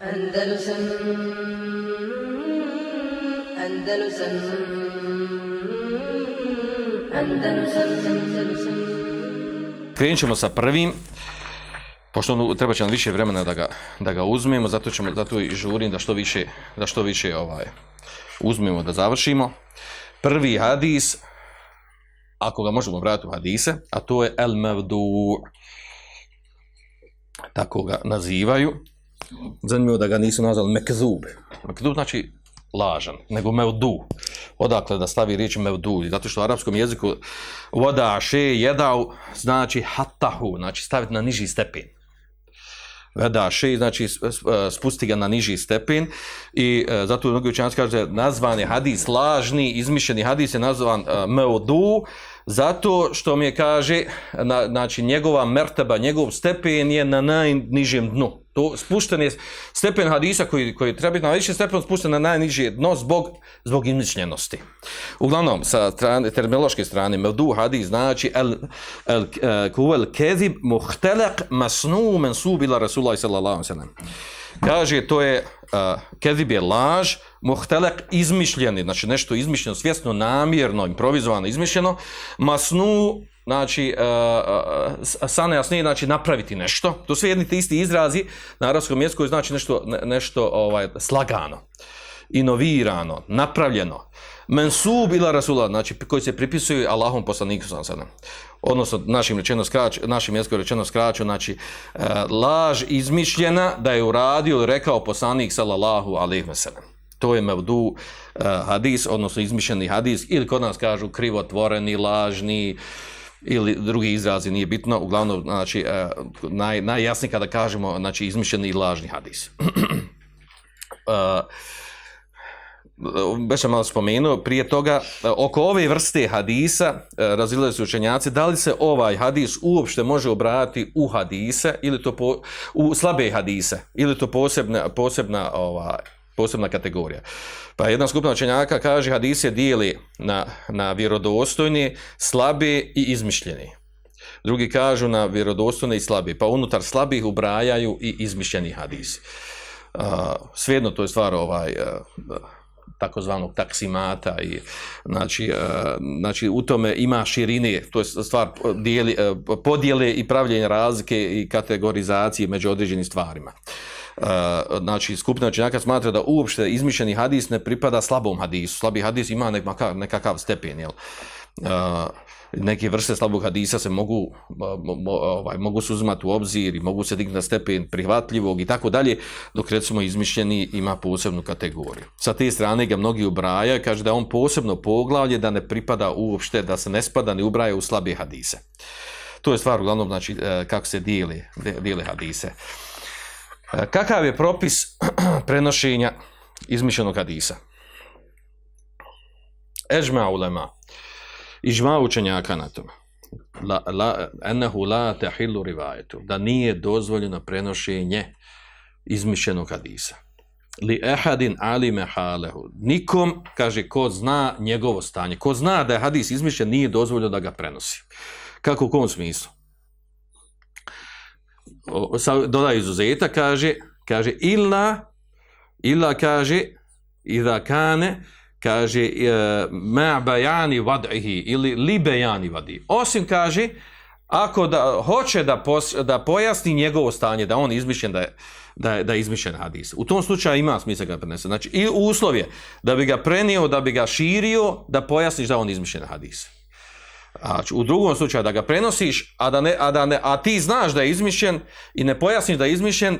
Andalusam Andalusam Andalusam Andalusam Krenut ćemo sa prvim, pošto ono, treba će nam više vremena da ga, da ga uzmemo, zato, ćemo, zato i žurim da što više, da što više ovaj, uzmemo da završimo. Prvi hadis, ako ga možemo vratiti u hadise, a to je El Mevdu, tako ga nazivaju. Zanimljivo da ga nisu nazvali Mekzub. Mekzub znači lažan, nego Mevdu. Odakle da stavi riječ Mevdu? Zato što u arapskom jeziku voda še jedau, znači hatahu, znači staviti na niži stepen. Veda še, znači e, spusti ga na niži stepen i e, zato mnogi učenjaci kaže nazvan je hadis lažni, izmišljeni hadis je nazvan e, Mevdu, Zato što mi je kaže, na, znači njegova mertaba, njegov stepen je na najnižem dnu. To spušten je stepen hadisa koji, koji treba biti na najviše stepen spušten na najniže dno zbog, zbog izmišljenosti. Uglavnom, sa strane, terminološke strane, mevdu hadis znači el, el, el, kuvel kezib muhtelek masnu mensubila ila sallallahu sallam. Kaže, to je, uh, kezib je laž, muhtelek izmišljeni, znači nešto izmišljeno, svjesno, namjerno, improvizovano, izmišljeno, masnu, znači, uh, uh, sane jasnije, znači napraviti nešto, to sve jedni te isti izrazi na arabskom jeziku znači nešto, ne, nešto ovaj, slagano, inovirano, napravljeno, mensub ila rasula, znači koji se pripisuju Allahom poslaniku sam sada. Odnosno, našim, rečeno skrać, našim jezikom rečeno skraću, znači, e, laž izmišljena da je uradio ili rekao poslanik sallallahu alaihi ve sellem. to je mevdu e, hadis, odnosno izmišljeni hadis, ili kod nas kažu krivotvoreni, lažni, ili drugi izrazi, nije bitno, uglavnom, znači, e, naj, najjasnije kada kažemo, znači, izmišljeni i lažni hadis. e, Već sam malo spomenuo, prije toga, e, oko ove vrste hadisa e, razilaju se učenjaci, da li se ovaj hadis uopšte može obrati u hadise, ili to po, u slabe hadise, ili to posebna, posebna ovaj, posebna kategorija. Pa jedna skupina učenjaka kaže hadise dijeli na, na vjerodostojni, slabi i izmišljeni. Drugi kažu na vjerodostojne i slabi. Pa unutar slabih ubrajaju i izmišljeni hadisi. Uh, svejedno to je stvar ovaj, uh, takozvanog taksimata i znači, uh, znači u tome ima širine, to je stvar dijeli, uh, podjele i pravljenje razlike i kategorizacije među određenim stvarima. Uh, znači skupina učenjaka smatra da uopšte izmišljeni hadis ne pripada slabom hadisu. Slabi hadis ima nekakav, nekakav stepen, jel? Neke vrste slabog hadisa se mogu ovaj, mogu se uzimati u obzir i mogu se dignuti na stepen prihvatljivog i tako dalje, dok recimo izmišljeni ima posebnu kategoriju. Sa te strane ga mnogi ubraja kaže da on posebno poglavlje da ne pripada uopšte, da se ne spada ni ubraja u slabe hadise. To je stvar uglavnom znači, e, kako se dijeli, dijeli hadise. E, kakav je propis prenošenja izmišljenog hadisa? Ežma ulema. Ižma učenjaka na tome. La, la, enahu la tehillu rivajetu. Da nije dozvoljeno prenošenje izmišljenog hadisa. Li ehadin ali mehalehu. Nikom, kaže, ko zna njegovo stanje. Ko zna da je hadis izmišljen, nije dozvoljeno da ga prenosi. Kako u kom smislu? dodaje izuzeta, kaže, kaže illa, illa kaže, idha kane, kaže, e, ma bajani vad'ihi, ili li bejani vadi. Osim kaže, ako da hoće da, pos, da pojasni njegovo stanje, da on izmišljen da je, da je, da je izmišljen hadis. U tom slučaju ima smisla ga prenese. Znači, i uslov je da bi ga prenio, da bi ga širio, da pojasniš da on izmišljen hadis. A u drugom slučaju da ga prenosiš, a da ne, a da ne, a ti znaš da je izmišljen i ne pojasniš da je izmišljen,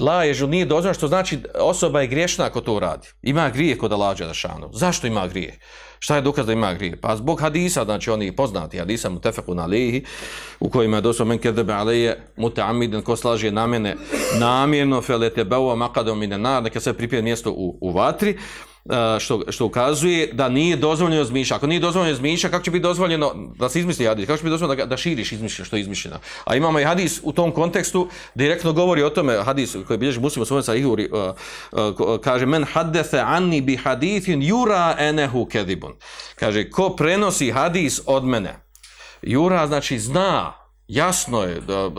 la je nije dozvoljeno, što znači osoba je griješna ako to radi. Ima grije kod Alađa Đelešanu. Zašto ima grije? Šta je dokaz da ima grije? Pa zbog hadisa, znači oni poznati hadisa mutefeku na lihi, u kojima je dosao men kedebe alije mutamiden, ko slaže na mene namjerno, felete beua makadom i nenar, neka se pripije mjesto u, u vatri, E, što, što ukazuje da nije dozvoljeno zmiša. Ako nije dozvoljeno zmiša, kako će biti dozvoljeno da se izmisli hadis? Kako će biti dozvoljeno da, da širiš izmišljeno što je izmišljeno? A imamo i hadis u tom kontekstu, direktno govori o tome, hadis koji bilježi muslim u svojom sa Ihuri, uh, e, uh, e, kaže, men haddese anni bi hadithin jura enehu kedibun. Kaže, ko prenosi hadis od mene? Jura znači zna, jasno je, da,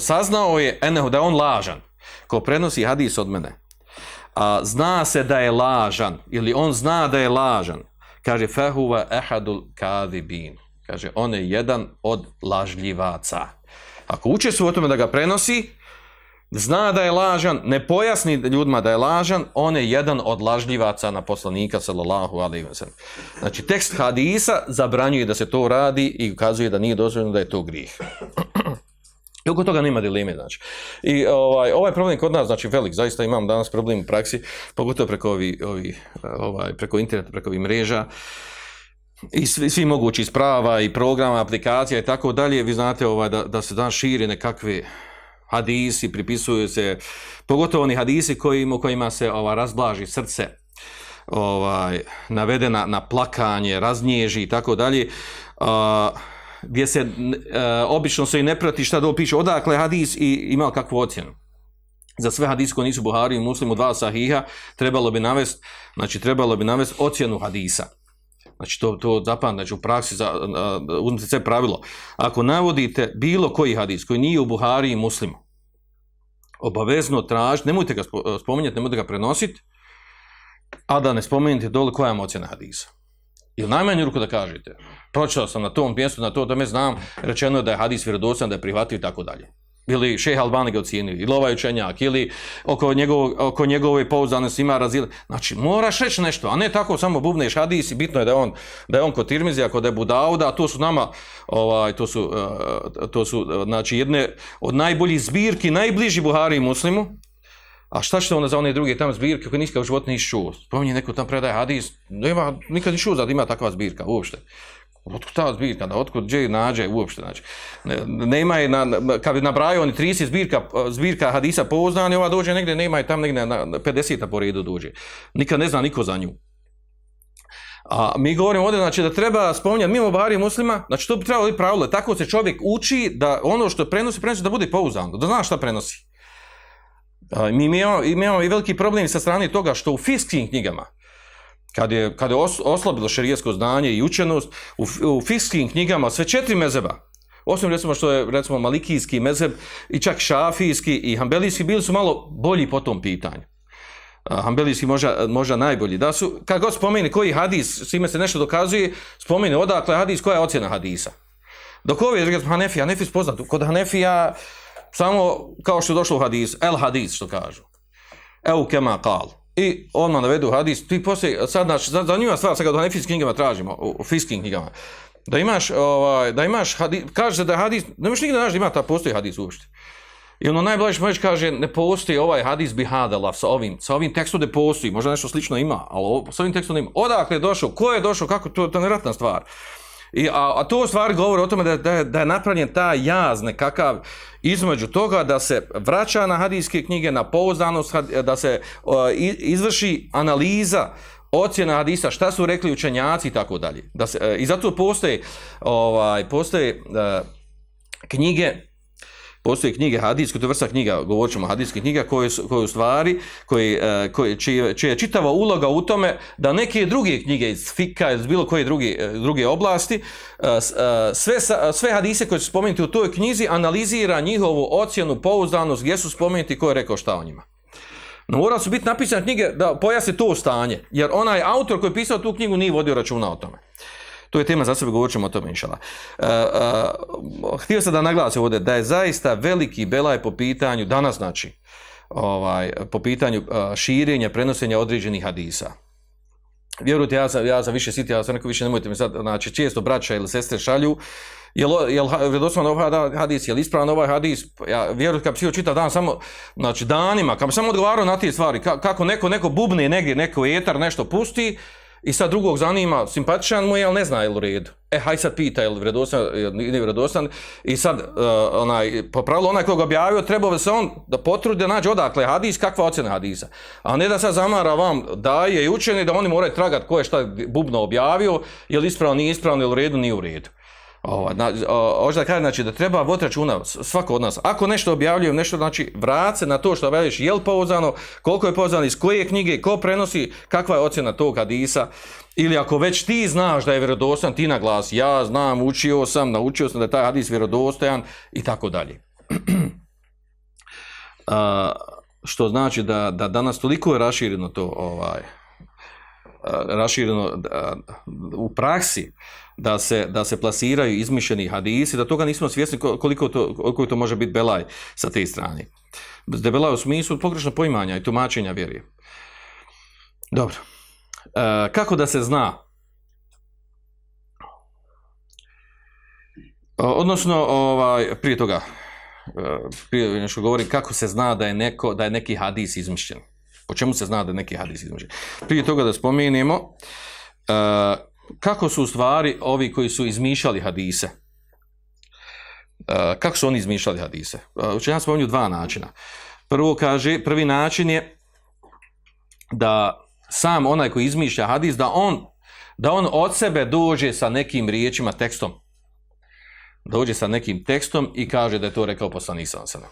saznao je enehu da on lažan. Ko prenosi hadis od mene, a, zna se da je lažan, ili on zna da je lažan, kaže, fehuva ehadul kadibin. Kaže, on je jedan od lažljivaca. Ako učestvuje u tome da ga prenosi, zna da je lažan, ne pojasni ljudima da je lažan, on je jedan od lažljivaca na poslanika, sallallahu alaihi wa sallam. Znači, tekst hadisa zabranjuje da se to radi i ukazuje da nije dozvoljeno da je to grijeh. I oko toga nema dileme, znači. I ovaj, ovaj problem kod nas, znači, velik, zaista imam danas problem u praksi, pogotovo preko, ovi, ovi, ovaj, preko interneta, preko ovih mreža, i svi, svi mogući sprava i programa, aplikacija i tako dalje, vi znate ovaj, da, da se danas širi nekakve hadisi, pripisuju se, pogotovo oni hadisi kojim, u kojima se ova, razblaži srce, ovaj, navedena na plakanje, raznježi i tako dalje, gdje se e, obično se i ne prati šta dole piše odakle hadis i ima kakvu ocjenu. Za sve hadise koji nisu Buhari i Muslimu dva sahiha trebalo bi navest, znači trebalo bi navest ocjenu hadisa. Znači to to zapamtite znači u praksi za uh, uzmite sve pravilo. Ako navodite bilo koji hadis koji nije u Buhari i Muslimu, obavezno tražite, nemojte ga e, spominjati, nemojte ga prenositi, a da ne spomenite dole koja je ocjena hadisa. Ili najmanju ruku da kažete, pročitao sam na tom mjestu, na to da me znam, rečeno je da je hadis vjerodostan, da je prihvatio i tako dalje. Ili šeha Albani ga ocijenio, ili ovaj učenjak, ili oko, njegov, oko njegove pouzdane ima razile. Znači, moraš reći nešto, a ne tako samo bubneš hadis i bitno je da je on, da je on kod Tirmizija, kod Ebu Dauda, a to su nama, ovaj, to su, eh, to su eh, znači, jedne od najboljih zbirki, najbliži Buhari i Muslimu, A šta što onda za one druge tamo zbirke koje nikad u životu nisi čuo? Spominje neko tam predaje hadis, nema, nikad ni čuo da ima takva zbirka uopšte. Otkud ta zbirka, da otkud gdje nađe uopšte, znači. Nema je, na, kad bi nabrajao oni 30 zbirka, zbirka hadisa pouznani, ova dođe negdje, nema je tam negdje na 50 po redu dođe. Nikad ne zna niko za nju. A mi govorimo ovdje, znači, da treba spominjati mimo Bahari muslima, znači, to bi trebalo biti pravilo. Tako se čovjek uči da ono što prenosi, prenosi da bude pouzdano, da zna šta prenosi. Mi imamo, imamo i veliki problem sa strane toga što u fiskim knjigama, kad je, kad je os, oslabilo šerijesko znanje i učenost, u, u fiskim knjigama sve četiri mezeba, osim recimo što je recimo malikijski mezeb i čak šafijski i hambelijski, bili su malo bolji po tom pitanju. Hambelijski možda, možda najbolji. Da su, kad god spomeni koji hadis, s ime se nešto dokazuje, spomeni odakle hadis, koja je ocjena hadisa. Dok ovi, recimo, Hanefija, Hanefija spoznat, kod Hanefija, samo kao što je došlo u hadis, el hadis što kažu. Eu kema kal. I odmah navedu hadis, ti poslije, sad naš, za, za njima stvar, sad ga do hanefijskim knjigama tražimo, u, u fiskim knjigama, da imaš, ovaj, da imaš hadis, kaže se da hadis, ne možeš nigdje naći da ima ta postoji hadis uopšte. I ono najblaže možeš kaže, ne postoji ovaj hadis bihadala sa ovim, sa ovim tekstom ne postoji, možda nešto slično ima, ali sa ovim tekstom ne ima. Odakle je došao, ko je došao, kako, to, to je neratna stvar. I, a, a to stvari govori o tome da, da, da je napravljen ta jaz nekakav između toga da se vraća na hadijske knjige, na pouzdanost, da se uh, izvrši analiza ocjena hadisa, šta su rekli učenjaci i tako dalje. Da se, uh, I zato postoje, ovaj, postoje uh, knjige postoje knjige hadijske, to je vrsta knjiga, govorit ćemo hadijskih knjiga, koje, koje u stvari, koje, e, koje, čije, čije je čitava uloga u tome da neke druge knjige iz fika, iz bilo koje druge, druge oblasti, e, e, sve, sve hadise koje su spomenuti u toj knjizi, analizira njihovu ocjenu, pouzdanost, gdje su spomenuti, ko je rekao šta o njima. No, mora su biti napisane knjige da pojasne to stanje, jer onaj autor koji je pisao tu knjigu nije vodio računa o tome. To je tema za sebe, govorit ćemo o tome, inšala. Uh, uh, htio sam da naglasim ovdje da je zaista veliki belaj po pitanju, danas znači, ovaj, po pitanju uh, širenja, prenosenja određenih hadisa. Vjerujte, ja sam, ja sam više siti, ja sam neko više, nemojte mi sad, znači, često braća ili sestre šalju, jel, jel vredosman ovaj hadis, jel ispravan ovaj hadis, ja vjerujem kad psiho čita dan samo, znači danima, kad sam odgovarao na te stvari, kako neko, neko bubne negdje, neko etar nešto pusti, I sad drugog zanima, simpatičan mu je, ali ne zna je li u redu. E, haj sad pita, je li vredostan, nije vredostan. I sad, uh, onaj, po pravilu, onaj koga objavio, trebao bi se on da potrudi da nađe odakle hadis, kakva ocjena hadisa. A ne da sad zamara vam da je učeni, da oni moraju tragat ko je šta bubno objavio, je li ispravno, nije ispravno, je li u redu, nije u redu. Ovo, na, da kaže, znači, da treba vod računa svako od nas. Ako nešto objavljujem, nešto, znači, vrat se na to što objavljuješ, je li pouzano, koliko je pouzano, iz koje knjige, ko prenosi, kakva je ocjena tog hadisa. Ili ako već ti znaš da je vjerodostojan, ti na glas, ja znam, učio sam, naučio sam da je taj hadis vjerodostojan i tako dalje. što znači da, da danas toliko je rašireno to ovaj rašireno u praksi da se, da se plasiraju izmišljeni hadisi, da toga nismo svjesni koliko to, koliko to može biti belaj sa te strane. Da belaj u smislu pogrešno poimanja i tumačenja vjerije. Dobro. E, kako da se zna? Odnosno, ovaj, prije toga, e, prije nešto govorim, kako se zna da je, neko, da je neki hadis izmišljen? Po čemu se zna da neki hadis izmišljen? Prije toga da spomenemo, uh, kako su u stvari ovi koji su izmišljali hadise? Uh, kako su oni izmišljali hadise? Eh, uh, učenjam spomenju dva načina. Prvo kaže, prvi način je da sam onaj koji izmišlja hadis, da on, da on od sebe dođe sa nekim riječima, tekstom. Dođe sa nekim tekstom i kaže da je to rekao poslanik sam.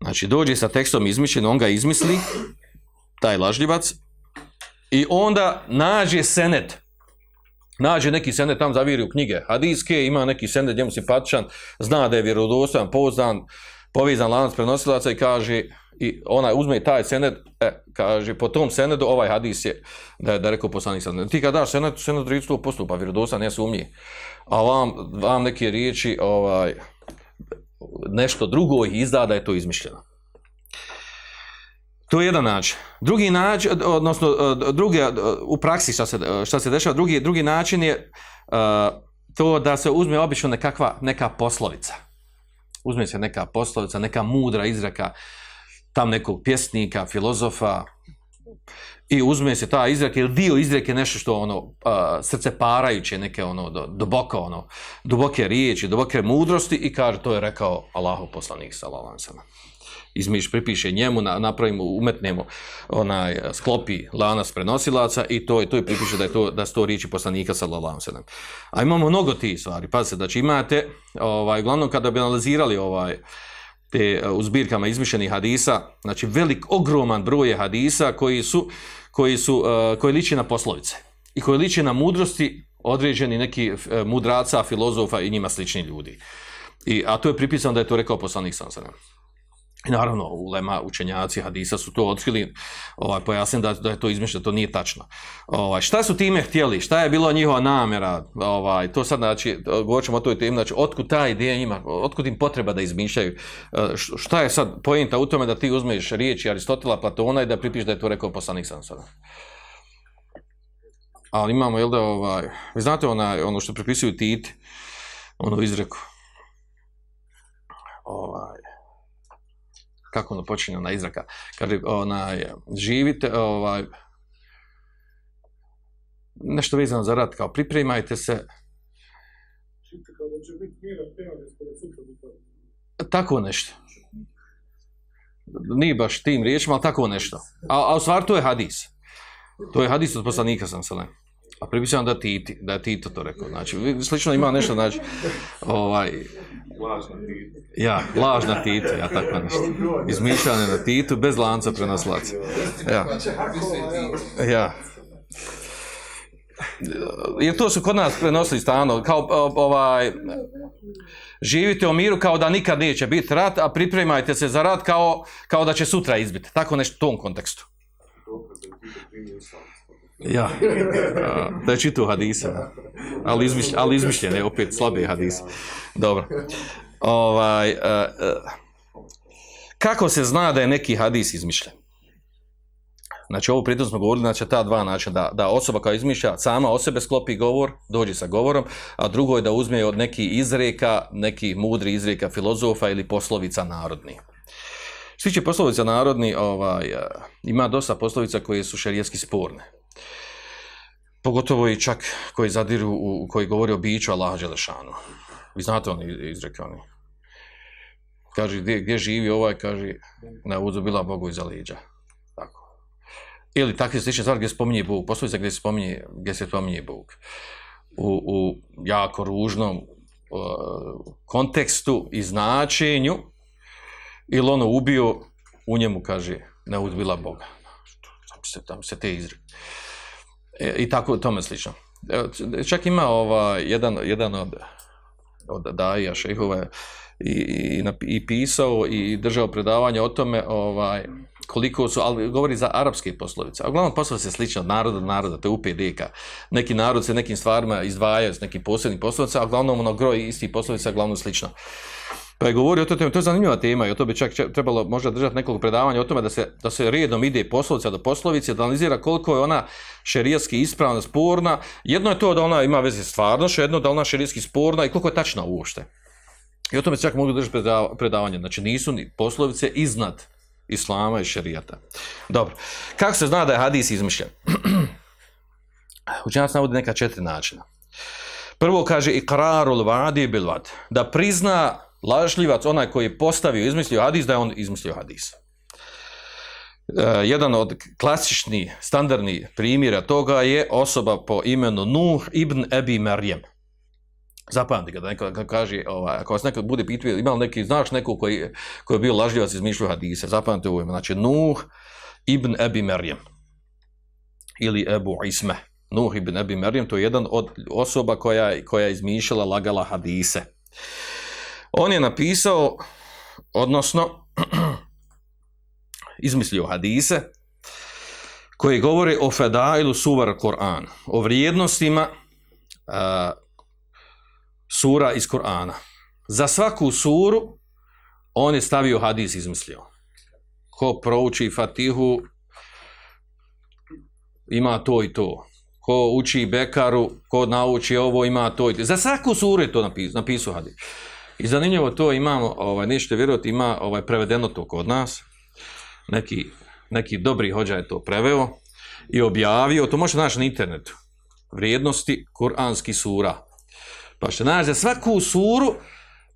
Znači, dođe sa tekstom izmišljen, on ga izmisli, taj lažljivac, i onda nađe senet. Nađe neki senet, tam zaviri u knjige hadijske, ima neki senet, njemu simpatičan, zna da je vjerodostan, poznan, povezan lanac prenosilaca i kaže, i ona uzme taj senet, e, kaže, po tom senedu ovaj hadis je, da je, da je rekao poslanik sad. Ti kad daš senet, senet 30% postupa, vjerodostan, ne sumnji. A vam, vam neke riječi, ovaj, nešto drugo ih izda da je to izmišljeno. To je jedan način. Drugi način, odnosno, e, druge, e, u praksi šta se, e, šta se dešava, drugi, drugi način je uh, to da se uzme obično nekakva, neka poslovica. Uzme se neka poslovica, neka mudra izreka tam nekog pjesnika, filozofa, i uzme se ta izreka ili dio izreke nešto što ono srce parajuće neke ono do, duboko ono duboke riječi duboke mudrosti i kaže to je rekao Allahu poslanik sallallahu alejhi izmiš pripiše njemu na, napravimo umetnemo onaj sklopi lanas prenosilaca i to je to je pripiše da je to da sto riječi poslanika sallallahu alejhi a imamo mnogo tih stvari. Pa se znači imate ovaj glavno kada bi analizirali ovaj te e, u zbirkama izmišljenih hadisa znači velik ogroman broj hadisa koji su koji su uh, koji liči na poslovice i koji liči na mudrosti određeni neki uh, mudraca, filozofa i njima slični ljudi. I a to je pripisano da je to rekao poslanik Sansanem. sa I naravno, ulema učenjaci hadisa su to otkrili, ovaj, pojasnili da, da je to izmišljeno, to nije tačno. Ovaj, šta su time htjeli? Šta je bilo njihova namjera? Ovaj, to sad, znači, govorit ćemo o toj temi, znači, otkud ta ideja ima, otkud im potreba da izmišljaju? E, šta je sad pojenta u tome da ti uzmeš riječi Aristotela, Platona i da pripiš da je to rekao poslanik Sansona. Ali imamo, jel da, ovaj, vi znate ona, ono što pripisuju Titi, ono izreku, ovaj, kako ono počinje na izraka, kaže, onaj, živite, ovaj, nešto vezano za rat, kao pripremajte se. Tako nešto. Nije baš tim riječima, ali tako nešto. A, a u stvari to je hadis. To je hadis od poslanika sam se ne. A pripisujem da Titi, da je Tito to rekao. Znači, slično ima nešto, znači, ovaj, Lažna Tito. Ja, lažna Tito, ja tako nešto. Izmišljane na Titu, bez lanca prenoslaca. Ja. Ja. Jer to su kod nas prenosili stano, kao ovaj, živite u miru kao da nikad neće biti rat, a pripremajte se za rat kao, kao da će sutra izbiti. Tako nešto u tom kontekstu. Ja, da je čitu hadise, ali, izmišlj, ali izmišljene, opet slabe hadise. Dobro. Ovaj, uh, uh, kako se zna da je neki hadis izmišljen? Znači, ovo pritom smo govorili, znači, ta dva načina, da, da osoba kao izmišlja sama o sebe sklopi govor, dođe sa govorom, a drugo je da uzme od neki izreka, neki mudri izreka filozofa ili poslovica narodni. Svi će poslovica narodni, ovaj, ima dosta poslovica koje su šerijetski sporne pogotovo i čak koji zadiru, u, koji govori o biću Allaha Đelešanu. Vi znate oni izreke oni. Kaže, gdje, gdje živi ovaj, kaže, na uzu bila Bogu iza liđa. Tako. Ili takve slične stvari gdje spominje Bog, poslovica gdje se spominje, gdje se spominje Bog. U, u jako ružnom uh, kontekstu i značenju, ili ono ubio, u njemu kaže, ne uzbila Boga. Znači, tam se, tam se te izreke. E, I tako tome slično. E, čak ima ova, jedan, jedan od, od daija šehova i, i, i pisao i držao predavanje o tome ovaj, koliko su, ali govori za arapske poslovice. A uglavnom poslovice slične od naroda do naroda, to je UPDK. Neki narod se nekim stvarima izdvajaju s nekim posebnim poslovicama, a uglavnom ono groj istih poslovica, uglavnom slično. Pa je govorio o to temi, to je zanimljiva tema i o to bi čak trebalo možda držati nekoliko predavanja o tome da se, da se redom ide poslovica do poslovice, da analizira koliko je ona šerijski ispravna, sporna. Jedno je to da ona ima veze s stvarnošću, jedno da ona šerijski sporna i koliko je tačna uopšte. I o tome se čak mogu držati predavanje. Znači nisu ni poslovice iznad islama i šerijata. Dobro. Kako se zna da je hadis izmišljen? Učenjac navodi neka četiri načina. Prvo kaže ikrarul vadi bil vad. Da prizna lažljivac, onaj koji je postavio, izmislio hadis, da je on izmislio hadis. E, jedan od klasični, standardni primjera toga je osoba po imenu Nuh ibn Ebi Marijem. Zapamti ga, da neko kad kaže, ovaj, ako vas nekad bude pitao, ima li neki, znaš neko koji, koji je bio lažljivac izmišljio hadise, zapamti ovo ime, znači Nuh ibn Ebi Marijem ili Ebu Isme. Nuh ibn Ebi Marijem, to je jedan od osoba koja, koja je izmišljala, lagala hadise. On je napisao, odnosno, izmislio hadise, koji govore o fedailu suvar Kur'an, o vrijednostima a, sura iz Kur'ana. Za svaku suru on je stavio hadis izmislio. Ko prouči Fatihu, ima to i to. Ko uči Bekaru, ko nauči ovo, ima to i to. Za svaku suru je to napisao, napisao hadis. I zanimljivo to imamo, ovaj, nećete vjerovati, ima ovaj, prevedeno to kod nas. Neki, neki dobri hođa je to preveo i objavio, to možete naći na internetu. Vrijednosti kuranskih sura. Pa ćete naći za svaku suru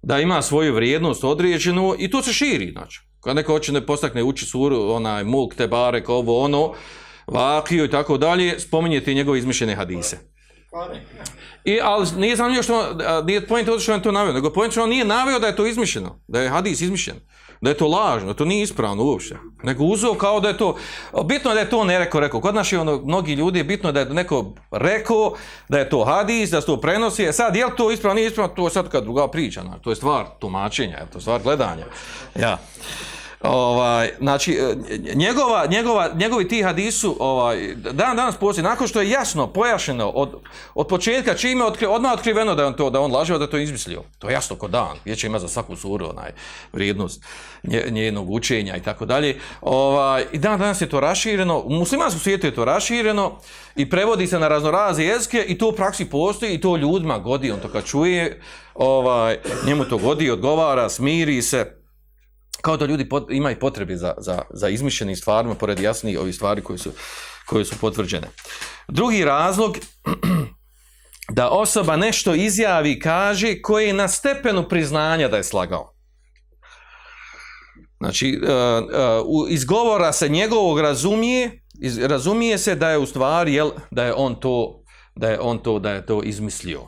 da ima svoju vrijednost određenu i to se širi, znači. Kad neko hoće ne postakne uči suru, onaj mulk, te barek, ovo, ono, vakiju i tako dalje, spominjete njegove izmišljene hadise. I, ali nije zanimljivo što, a, nije point to što on to naveo, nego pojent što on nije naveo da je to izmišljeno, da je hadis izmišljen, da je to lažno, da to nije ispravno uopšte. Nego uzeo kao da je to, bitno je da je to ne rekao, rekao. Kod naših ono, mnogi ljudi je bitno da je neko rekao, da je to hadis, da se to prenosi, e sad je li to ispravno, nije ispravno, to je sad kad druga priča, to je stvar tumačenja, to je stvar gledanja. Ja. Ovaj, znači, e, njegova, njegova, njegovi ti hadisu, ovaj, dan danas poslije, nakon što je jasno, pojašeno, od, od početka, čime otkri, odmah otkriveno da on to, da on lažeo, da to izmislio. To je jasno ko dan, gdje će ima za svaku suru onaj, vrijednost nje, njenog učenja i tako dalje. Ovaj, I dan danas je to rašireno, u muslimanskom svijetu je to rašireno i prevodi se na raznorazne jezike i to u praksi postoji i to ljudima godi, on to kad čuje, ovaj, njemu to godi, odgovara, smiri se, kao da ljudi pot, imaju potrebe za, za, za izmišljenim stvarima, pored jasnih ovih stvari koje su, koje su potvrđene. Drugi razlog, da osoba nešto izjavi, kaže, koji je na stepenu priznanja da je slagao. Znači, e, e, uh, uh, izgovora se njegovog razumije, iz, razumije se da je u stvari, jel, da je on to, da je on to, da je to izmislio.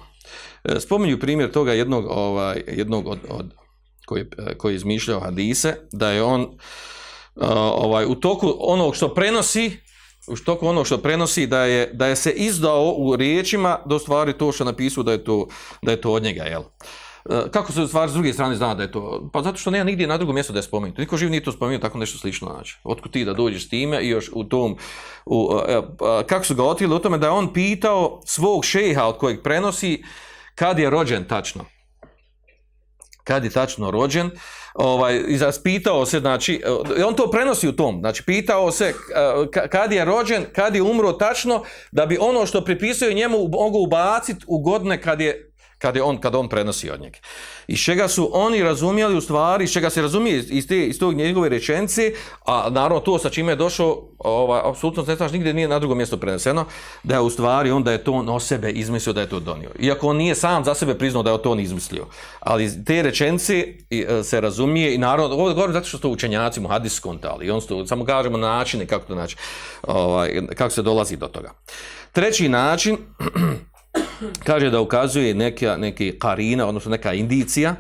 E, spominju primjer toga jednog, ovaj, jednog od, od koji, eh, koji je izmišljao hadise, da je on uh, ovaj u toku onog što prenosi, u toku onog što prenosi, da je, da je se izdao u riječima do stvari to što napisao da je to, da je to od njega, jel? Eh, kako se stvar stvari s druge strane zna da je to? Pa zato što nema nigdje na drugom mjestu da je spomenuto. Niko živ nije to spomenuo tako nešto slično. Znači. Otkud ti da dođeš s time i još u tom... U, a, kako su ga otvili u tome da je on pitao svog šeha od kojeg prenosi kad je rođen tačno kad je tačno rođen, ovaj, i zaspitao se, znači, e, on to prenosi u tom, znači, pitao se e, kad je rođen, kad je umro tačno, da bi ono što pripisuje njemu mogu ubaciti u godine kad je, kad je on, kad on prenosi od njega. I čega su oni razumjeli u stvari, čega se razumije iz, te, iz tog njegove rečenice, a naravno to sa čime je došao, ovaj, apsolutno ne znaš, nigdje nije na drugom mjestu preneseno, da je u stvari on da je to on o sebe izmislio da je to donio. Iako on nije sam za sebe priznao da je to on izmislio. Ali te rečenice e, se razumije i naravno, ovo govorim zato što to učenjaci mu hadis kontali, on to, samo kažemo na načine kako to znači, ovaj, kako se dolazi do toga. Treći način, kaže da ukazuje neka, neki karina, odnosno neka indicija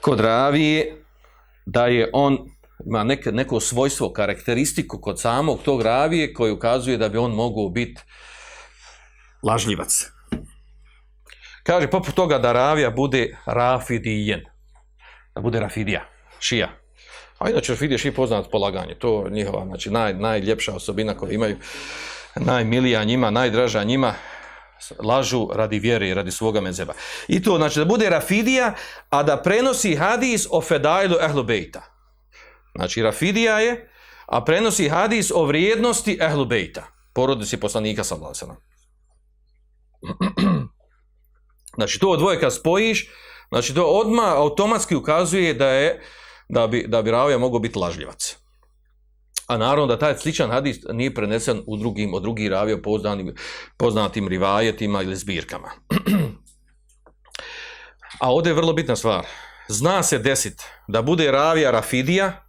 kod ravije da je on ima neke, neko svojstvo, karakteristiku kod samog tog ravije koji ukazuje da bi on mogao biti lažljivac. Kaže poput toga da ravija bude rafidijen. da bude Rafidija, šija. A inače Rafidija šija poznat po laganju, to je njihova, znači naj, najljepša osobina koju imaju, najmilija njima, najdraža njima, lažu radi vjere i radi svoga mezeba. I to znači da bude Rafidija, a da prenosi hadis o fedailu ehlu bejta. Znači Rafidija je, a prenosi hadis o vrijednosti ehlu bejta, porodici poslanika sallallahu alejhi. Znači to dvoje kad spojiš, znači to odma automatski ukazuje da je da bi da bi ravija mogao biti lažljivac. A naravno da taj sličan hadis nije prenesen u drugim od drugih ravija poznatim poznatim rivajetima ili zbirkama. A ovdje je vrlo bitna stvar. Zna se desit da bude ravija Rafidija,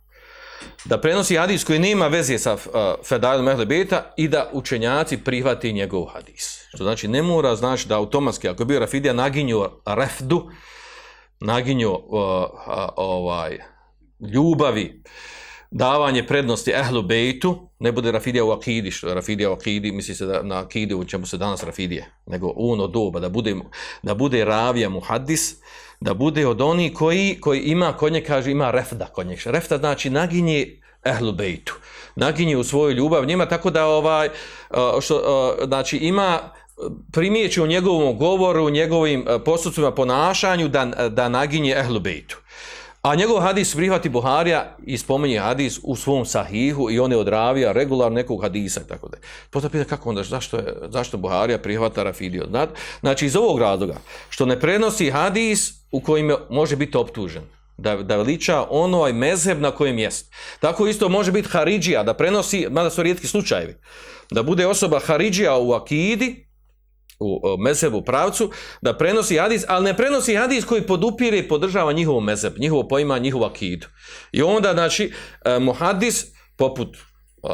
da prenosi hadis koji nema veze sa uh, Fedajlom Ehlebeta i da učenjaci prihvati njegov hadis. Što znači ne mora znači da automatski, ako je bio Rafidija naginio refdu, naginio uh, uh, ovaj, ljubavi, davanje prednosti Ehlu Bejtu, ne bude Rafidija u Akidi, što je Rafidija u Akidi, misli se da na Akidi u čemu se danas Rafidije, nego uno doba, da bude, da bude ravija muhaddis, da bude od oni koji, koji ima kod nje, kaže, ima refda kod nje. Refda znači naginje Ehlu Bejtu, naginje u svoju ljubav njima, tako da ovaj, što, znači ima primijeći u njegovom govoru, u njegovim postupcima ponašanju da, da naginje Ehlu Bejtu. A njegov hadis prihvati Buharija i spomeni hadis u svom sahihu i on je odravija regular nekog hadisa i tako da. Potom pita kako onda, zašto, je, zašto Buharija prihvata Rafidio? Znači iz ovog razloga, što ne prenosi hadis u kojim može biti optužen da, da veliča onoj mezheb na kojem jest. Tako isto može biti Haridžija, da prenosi, mada su rijetki slučajevi, da bude osoba Haridžija u Akidi, u mezebu pravcu, da prenosi hadis, ali ne prenosi hadis koji podupire i podržava njihovo mezeb, njihovo pojma, njihovu akidu. I onda, znači, e, muhadis, poput e,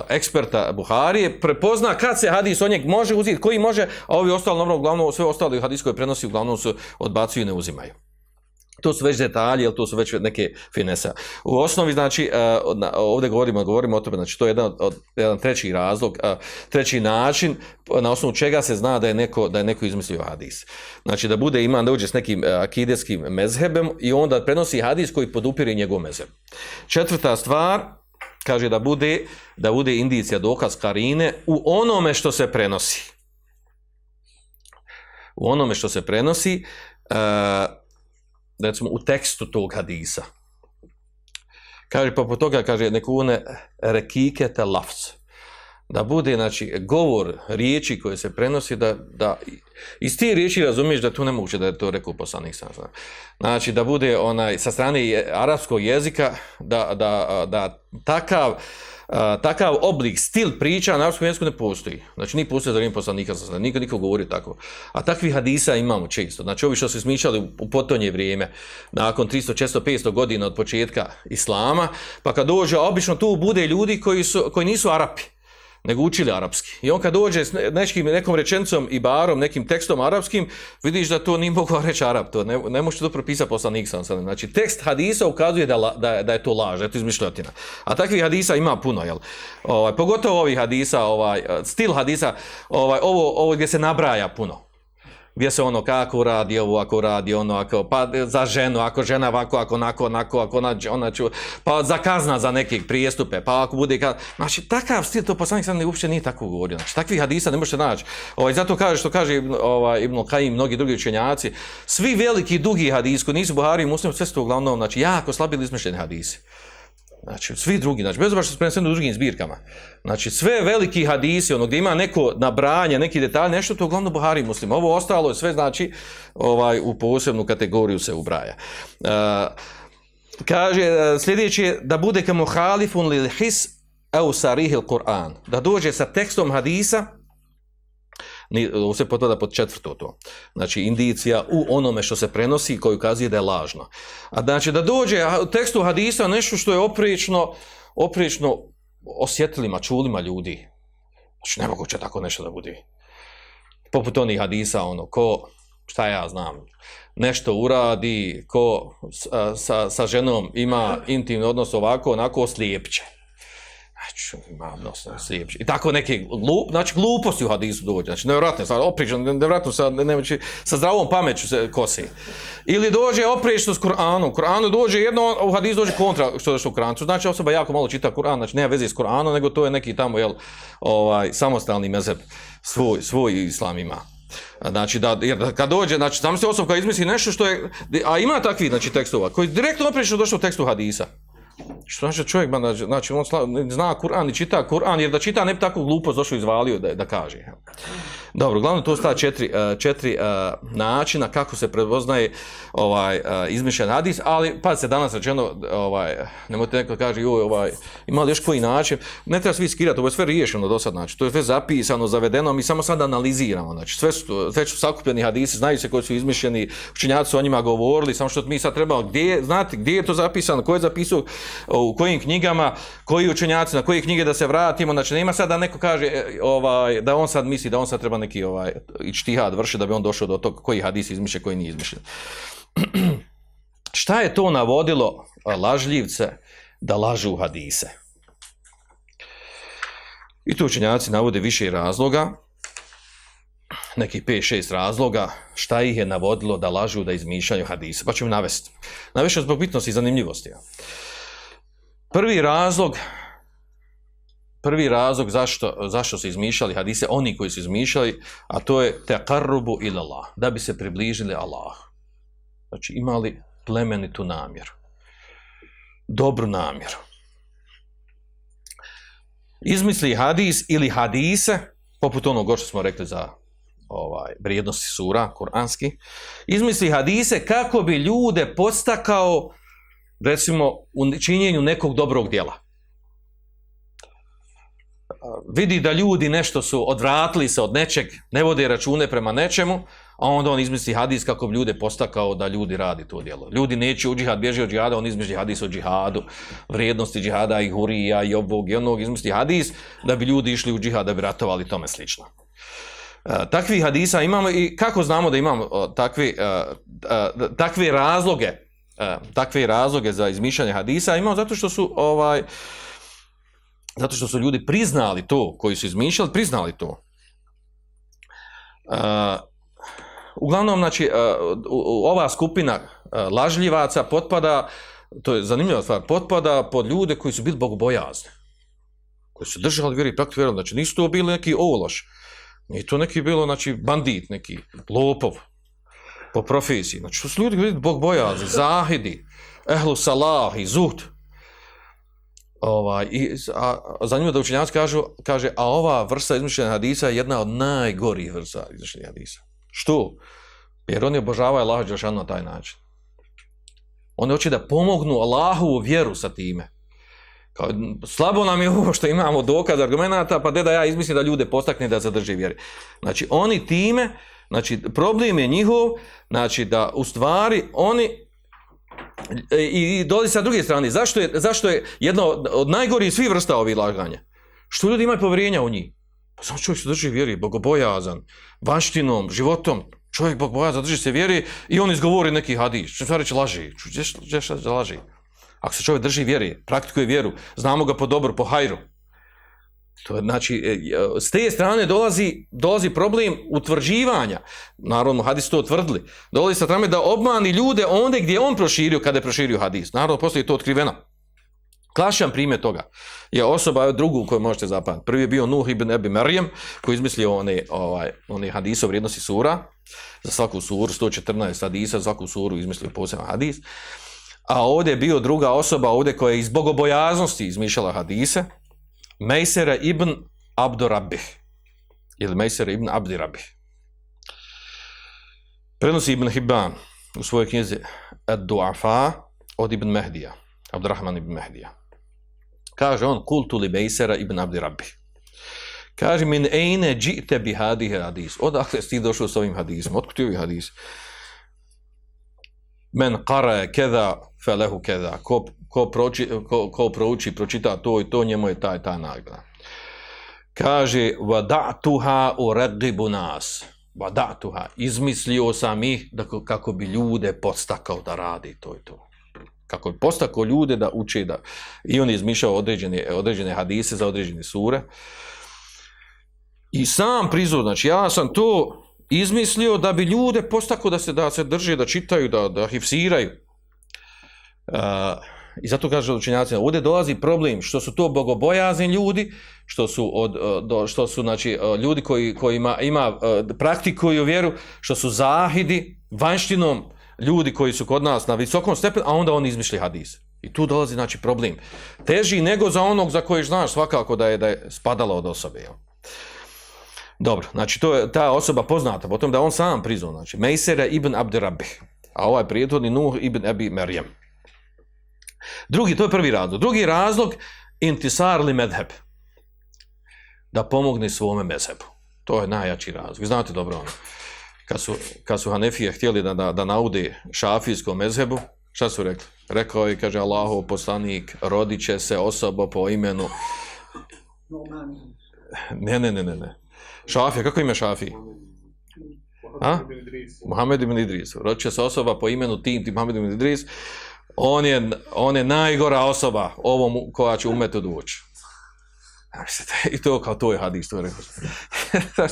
eksperta Buharije, prepozna kad se hadis od njeg može uzeti, koji može, a ovi ostali, normalno, uglavnom, sve ostali hadis koje prenosi, uglavnom su odbacuju i ne uzimaju. To su već detalji, ili to su već neke finese. U osnovi, znači, e, ovdje govorimo, govorimo o tome, znači, to je jedan, od, jedan treći razlog, e, treći način na osnovu čega se zna da je neko, da je neko izmislio hadis. Znači, da bude iman, da uđe s nekim e, akideskim mezhebem i onda prenosi hadis koji podupiri njegov mezheb. Četvrta stvar, kaže da bude, da bude indicija dokaz karine u onome što se prenosi. U onome što se prenosi, uh, recimo u tekstu tog hadisa. Kaže, pa poput toga, kaže, nekune rekike te lafz. Da bude, znači, govor riječi koje se prenosi, da, da iz tih riječi razumiješ da tu ne moguće da je to rekao poslanik sam. Znači, da bude onaj, sa strane arapskog jezika, da, da, da takav, takav oblik, stil priča na arabskom jeziku ne postoji. Znači, ni postoji za vrijeme poslanika, sa nikad niko govori tako. A takvi hadisa imamo često. Znači, ovi što su smišljali u potonje vrijeme, nakon 300, 400, 500 godina od početka Islama, pa kad dođe, obično tu bude ljudi koji, su, koji nisu Arapi nego učili arapski. I on kad dođe s nekim, nekom rečencom i barom, nekim tekstom arapskim, vidiš da to nije mogao reći arab, to ne, ne može to propisati poslanik sam sam. Znači, tekst hadisa ukazuje da, da, da je to laž, da je to izmišljotina. A takvih hadisa ima puno, jel? Ovaj, pogotovo ovih hadisa, ovaj, stil hadisa, ovaj, ovo, ovo gdje se nabraja puno gdje se ono kako radi ovo, ako radi ono, ako, pa za ženu, ako žena ovako, ako onako, onako, ako ona, ona ču, pa za kazna za neke prijestupe, pa ako bude kazna. Znači, takav stil, to poslanik sam uopće nije tako govorio. Znači, takvih hadisa ne možete naći. Ovaj, zato kaže što kaže ovaj, Ibn Kajim, mnogi drugi učenjaci, svi veliki, dugi hadis, koji nisu Buhari i Muslim, sve su to uglavnom, znači, jako slabi ili izmišljeni hadisi. Znači, svi drugi, znači, bez obzira što se prenesemo u drugim zbirkama. Znači, sve veliki hadisi, ono gdje ima neko nabranje, neki detalj, nešto, to uglavnom Buhari i Muslim. Ovo ostalo je sve, znači, ovaj u posebnu kategoriju se ubraja. Uh, kaže, eh, sljedeći je da bude kamo halifun lil his eusarihil Kur'an. Da dođe sa tekstom hadisa, ovo se potpada pod četvrto to. Znači, indicija u onome što se prenosi koji ukazuje da je lažno. A znači, da dođe u tekstu hadisa nešto što je oprično, oprično osjetilima, čulima ljudi. Znači, nemoguće tako nešto da bude. Poput onih hadisa, ono, ko, šta ja znam, nešto uradi, ko sa, sa, ženom ima intimni odnos ovako, onako, slijepće. Eću, ima nos, slijepši. I tako neke glup, znači gluposti u hadisu dođe, znači nevjerojatno, sad opričan, nevjerojatno sa, ne, ne, sa zdravom pameću se kosi. Ili dođe oprično s Kur'anom, u Kur'anu dođe jedno, u hadisu dođe kontra što je što u Kur'anu, znači osoba jako malo čita Kur'an, znači nema veze s Kur'anom, nego to je neki tamo, jel, ovaj, samostalni mezeb, svoj, svoj islam ima. Znači, da, jer kad dođe, znači, sam se osoba koja izmisli nešto što je, a ima takvi, znači, tekstova, koji direktno oprično došlo u tekstu hadisa. Što znači čovjek, ba, znači, znači on sla, zna Kur'an i čita Kur'an, jer da čita ne bi tako glupo došao izvalio da, da kaže. Dobro, glavno to sta četiri, e, četiri uh, načina kako se prepoznaje ovaj uh, izmišljen hadis, ali pa se danas rečeno, ovaj, nemojte neko kaže, joj, ovaj, ima li još koji način, ne treba svi skirati, ovo je sve riješeno do sad, znači, to je sve zapisano, zavedeno, mi samo sad analiziramo, znači, sve su, sve su sakupljeni hadisi, znaju se koji su izmišljeni, učinjaci su o njima govorili, samo što mi sad trebamo, gdje, znate, gdje je to zapisano, ko je zapisao, u kojim knjigama, koji učinjaci, na koje knjige da se vratimo, znači nema sad da neko kaže ovaj, da on sad misli da on sad treba neki ovaj, ičtihad vrši da bi on došao do tog koji hadis izmišlja, koji nije izmišljen. Šta je to navodilo lažljivce da lažu hadise? I tu učenjaci navode više razloga, neki 5-6 razloga, šta ih je navodilo da lažu da izmišljaju hadise. Pa ćemo navesti. Navešću zbog bitnosti i zanimljivosti. Prvi razlog, prvi razlog zašto, zašto su izmišljali hadise, oni koji su izmišljali, a to je teqarrubu ila Allah, da bi se približili Allah. Znači imali plemenitu namjeru. Dobru namjeru. Izmisli hadis ili hadise, poput onog što smo rekli za ovaj vrijednosti sura, kuranski, izmisli hadise kako bi ljude postakao recimo, u činjenju nekog dobrog djela. Vidi da ljudi nešto su odvratili se od nečeg, ne vode račune prema nečemu, a onda on izmisli hadis kako bi ljude postakao da ljudi radi to djelo. Ljudi neće u džihad, bježi od džihada, on izmisli hadis o džihadu, vrijednosti džihada i hurija i ovog i onog, izmisli hadis da bi ljudi išli u džihad, da bi ratovali tome slično. E, takvi hadisa imamo i kako znamo da imamo e, takvi, e, takve razloge takve razloge za izmišljanje hadisa imamo zato što su ovaj zato što su ljudi priznali to koji su izmišljali priznali to Uh, uglavnom znači uh, ova skupina uh, lažljivaca potpada to je zanimljiva stvar potpada pod ljude koji su bili bogobojazni koji su držali vjeri praktično vjerom znači nisu to bili neki ološ nije to neki bilo znači bandit neki lopov po profesiji. Znači, to su ljudi koji bog zahidi, ehlu salahi, zuhd. Ovaj, i, a, a za da učenjaci kažu, kaže, a ova vrsta izmišljenih hadisa je jedna od najgorih vrsta izmišljenih hadisa. Što? Jer oni obožavaju Allaha Đelšanu na taj način. Oni hoće da pomognu Allahu u vjeru sa time. Kao, slabo nam je ovo što imamo dokaz argumenta, pa da ja izmislim da ljude postakne da zadrži vjeri. Znači, oni time, Znači, problem je njihov, znači da u stvari oni i, i dolazi sa druge strane, zašto je, zašto je jedno od najgorih svih vrsta ovih laganja? Što ljudi imaju povrijenja u njih? Pa samo čovjek se drži vjeri, bogobojazan, vanštinom, životom, čovjek bogobojazan, drži se vjeri i on izgovori neki hadis. Što stvari će laži? Gdje što laži? Ako se čovjek drži vjeri, praktikuje vjeru, znamo ga po dobru, po hajru, To je, znači, e, e, s te strane dolazi, dolazi problem utvrđivanja. Naravno, hadis to utvrdili. Dolazi sa trame da obmani ljude onde gdje on proširio kada je proširio hadis. Naravno, postoji to otkriveno. Klašan primjer toga je osoba drugu koju možete zapamati. Prvi je bio Nuh ibn Ebi Marijem koji izmislio one, ovaj, one hadise o vrijednosti sura. Za svaku suru, 114 hadisa, za svaku suru izmislio poseban hadis. A ovdje je bio druga osoba ovdje koja je iz bogobojaznosti izmišljala hadise. Mejsera ibn Abdurabih. Ili Mejsera ibn Abdirabih. Prenosi ibn Hibban u svojoj knjizi Ad-Du'afa od ibn Mehdija. Abdurrahman ibn Mehdija. Kaže on, kultu li Mejsera ibn Abdirabih. Kaže, min ejne džite bi hadihe hadis. Odakle si došao s ovim hadisom? Otkud ti ovi hadis? Men kare keda felehu keda. Ko, ko, proči, ko, ko prouči, pročita to i to, njemu je taj, ta nagrada. Kaže, vada'tuha u regibu nas. Vada'tuha. Izmislio sam ih da, kako bi ljude postakao da radi to i to. kako bi postako ljude da uče da i on je izmišljao određene, određene hadise za određene sure. I sam prizor, znači ja sam to izmislio da bi ljude postako da se da se drže, da čitaju, da, da hifsiraju. Uh, I zato kaže učenjaci, ovdje dolazi problem što su to bogobojazni ljudi, što su od e, do, što su znači e, ljudi koji koji ima ima praktikuju vjeru, što su zahidi vanštinom ljudi koji su kod nas na visokom stepenu, a onda oni izmišljaju hadis. I tu dolazi znači problem. Teži nego za onog za koji znaš svakako da je da je spadalo od osobe, jel? Dobro, znači to je ta osoba poznata, potom da on sam priznao, znači Mejsera ibn Abderabih, a ovaj prijetodni Nuh ibn Abi Merjem. Drugi, to je prvi razlog. Drugi razlog, intisar li medheb. Da pomogne svome mezhebu. To je najjači razlog. Znate dobro ono. Kad su, kad su Hanefije htjeli da, da, da naude šafijskom mezhebu, šta su rekli? Rekao je, kaže Allahov poslanik, rodit će se osoba po imenu... Ne, ne, ne, ne, ne. Šafija, kako ime Šafija? A? Mohamed ibn Idris. Rodit će se osoba po imenu Tim, Tim Mohamed ibn Idris on je, on je najgora osoba ovom koja će umetu doći. I to kao to je hadis, to je rekao.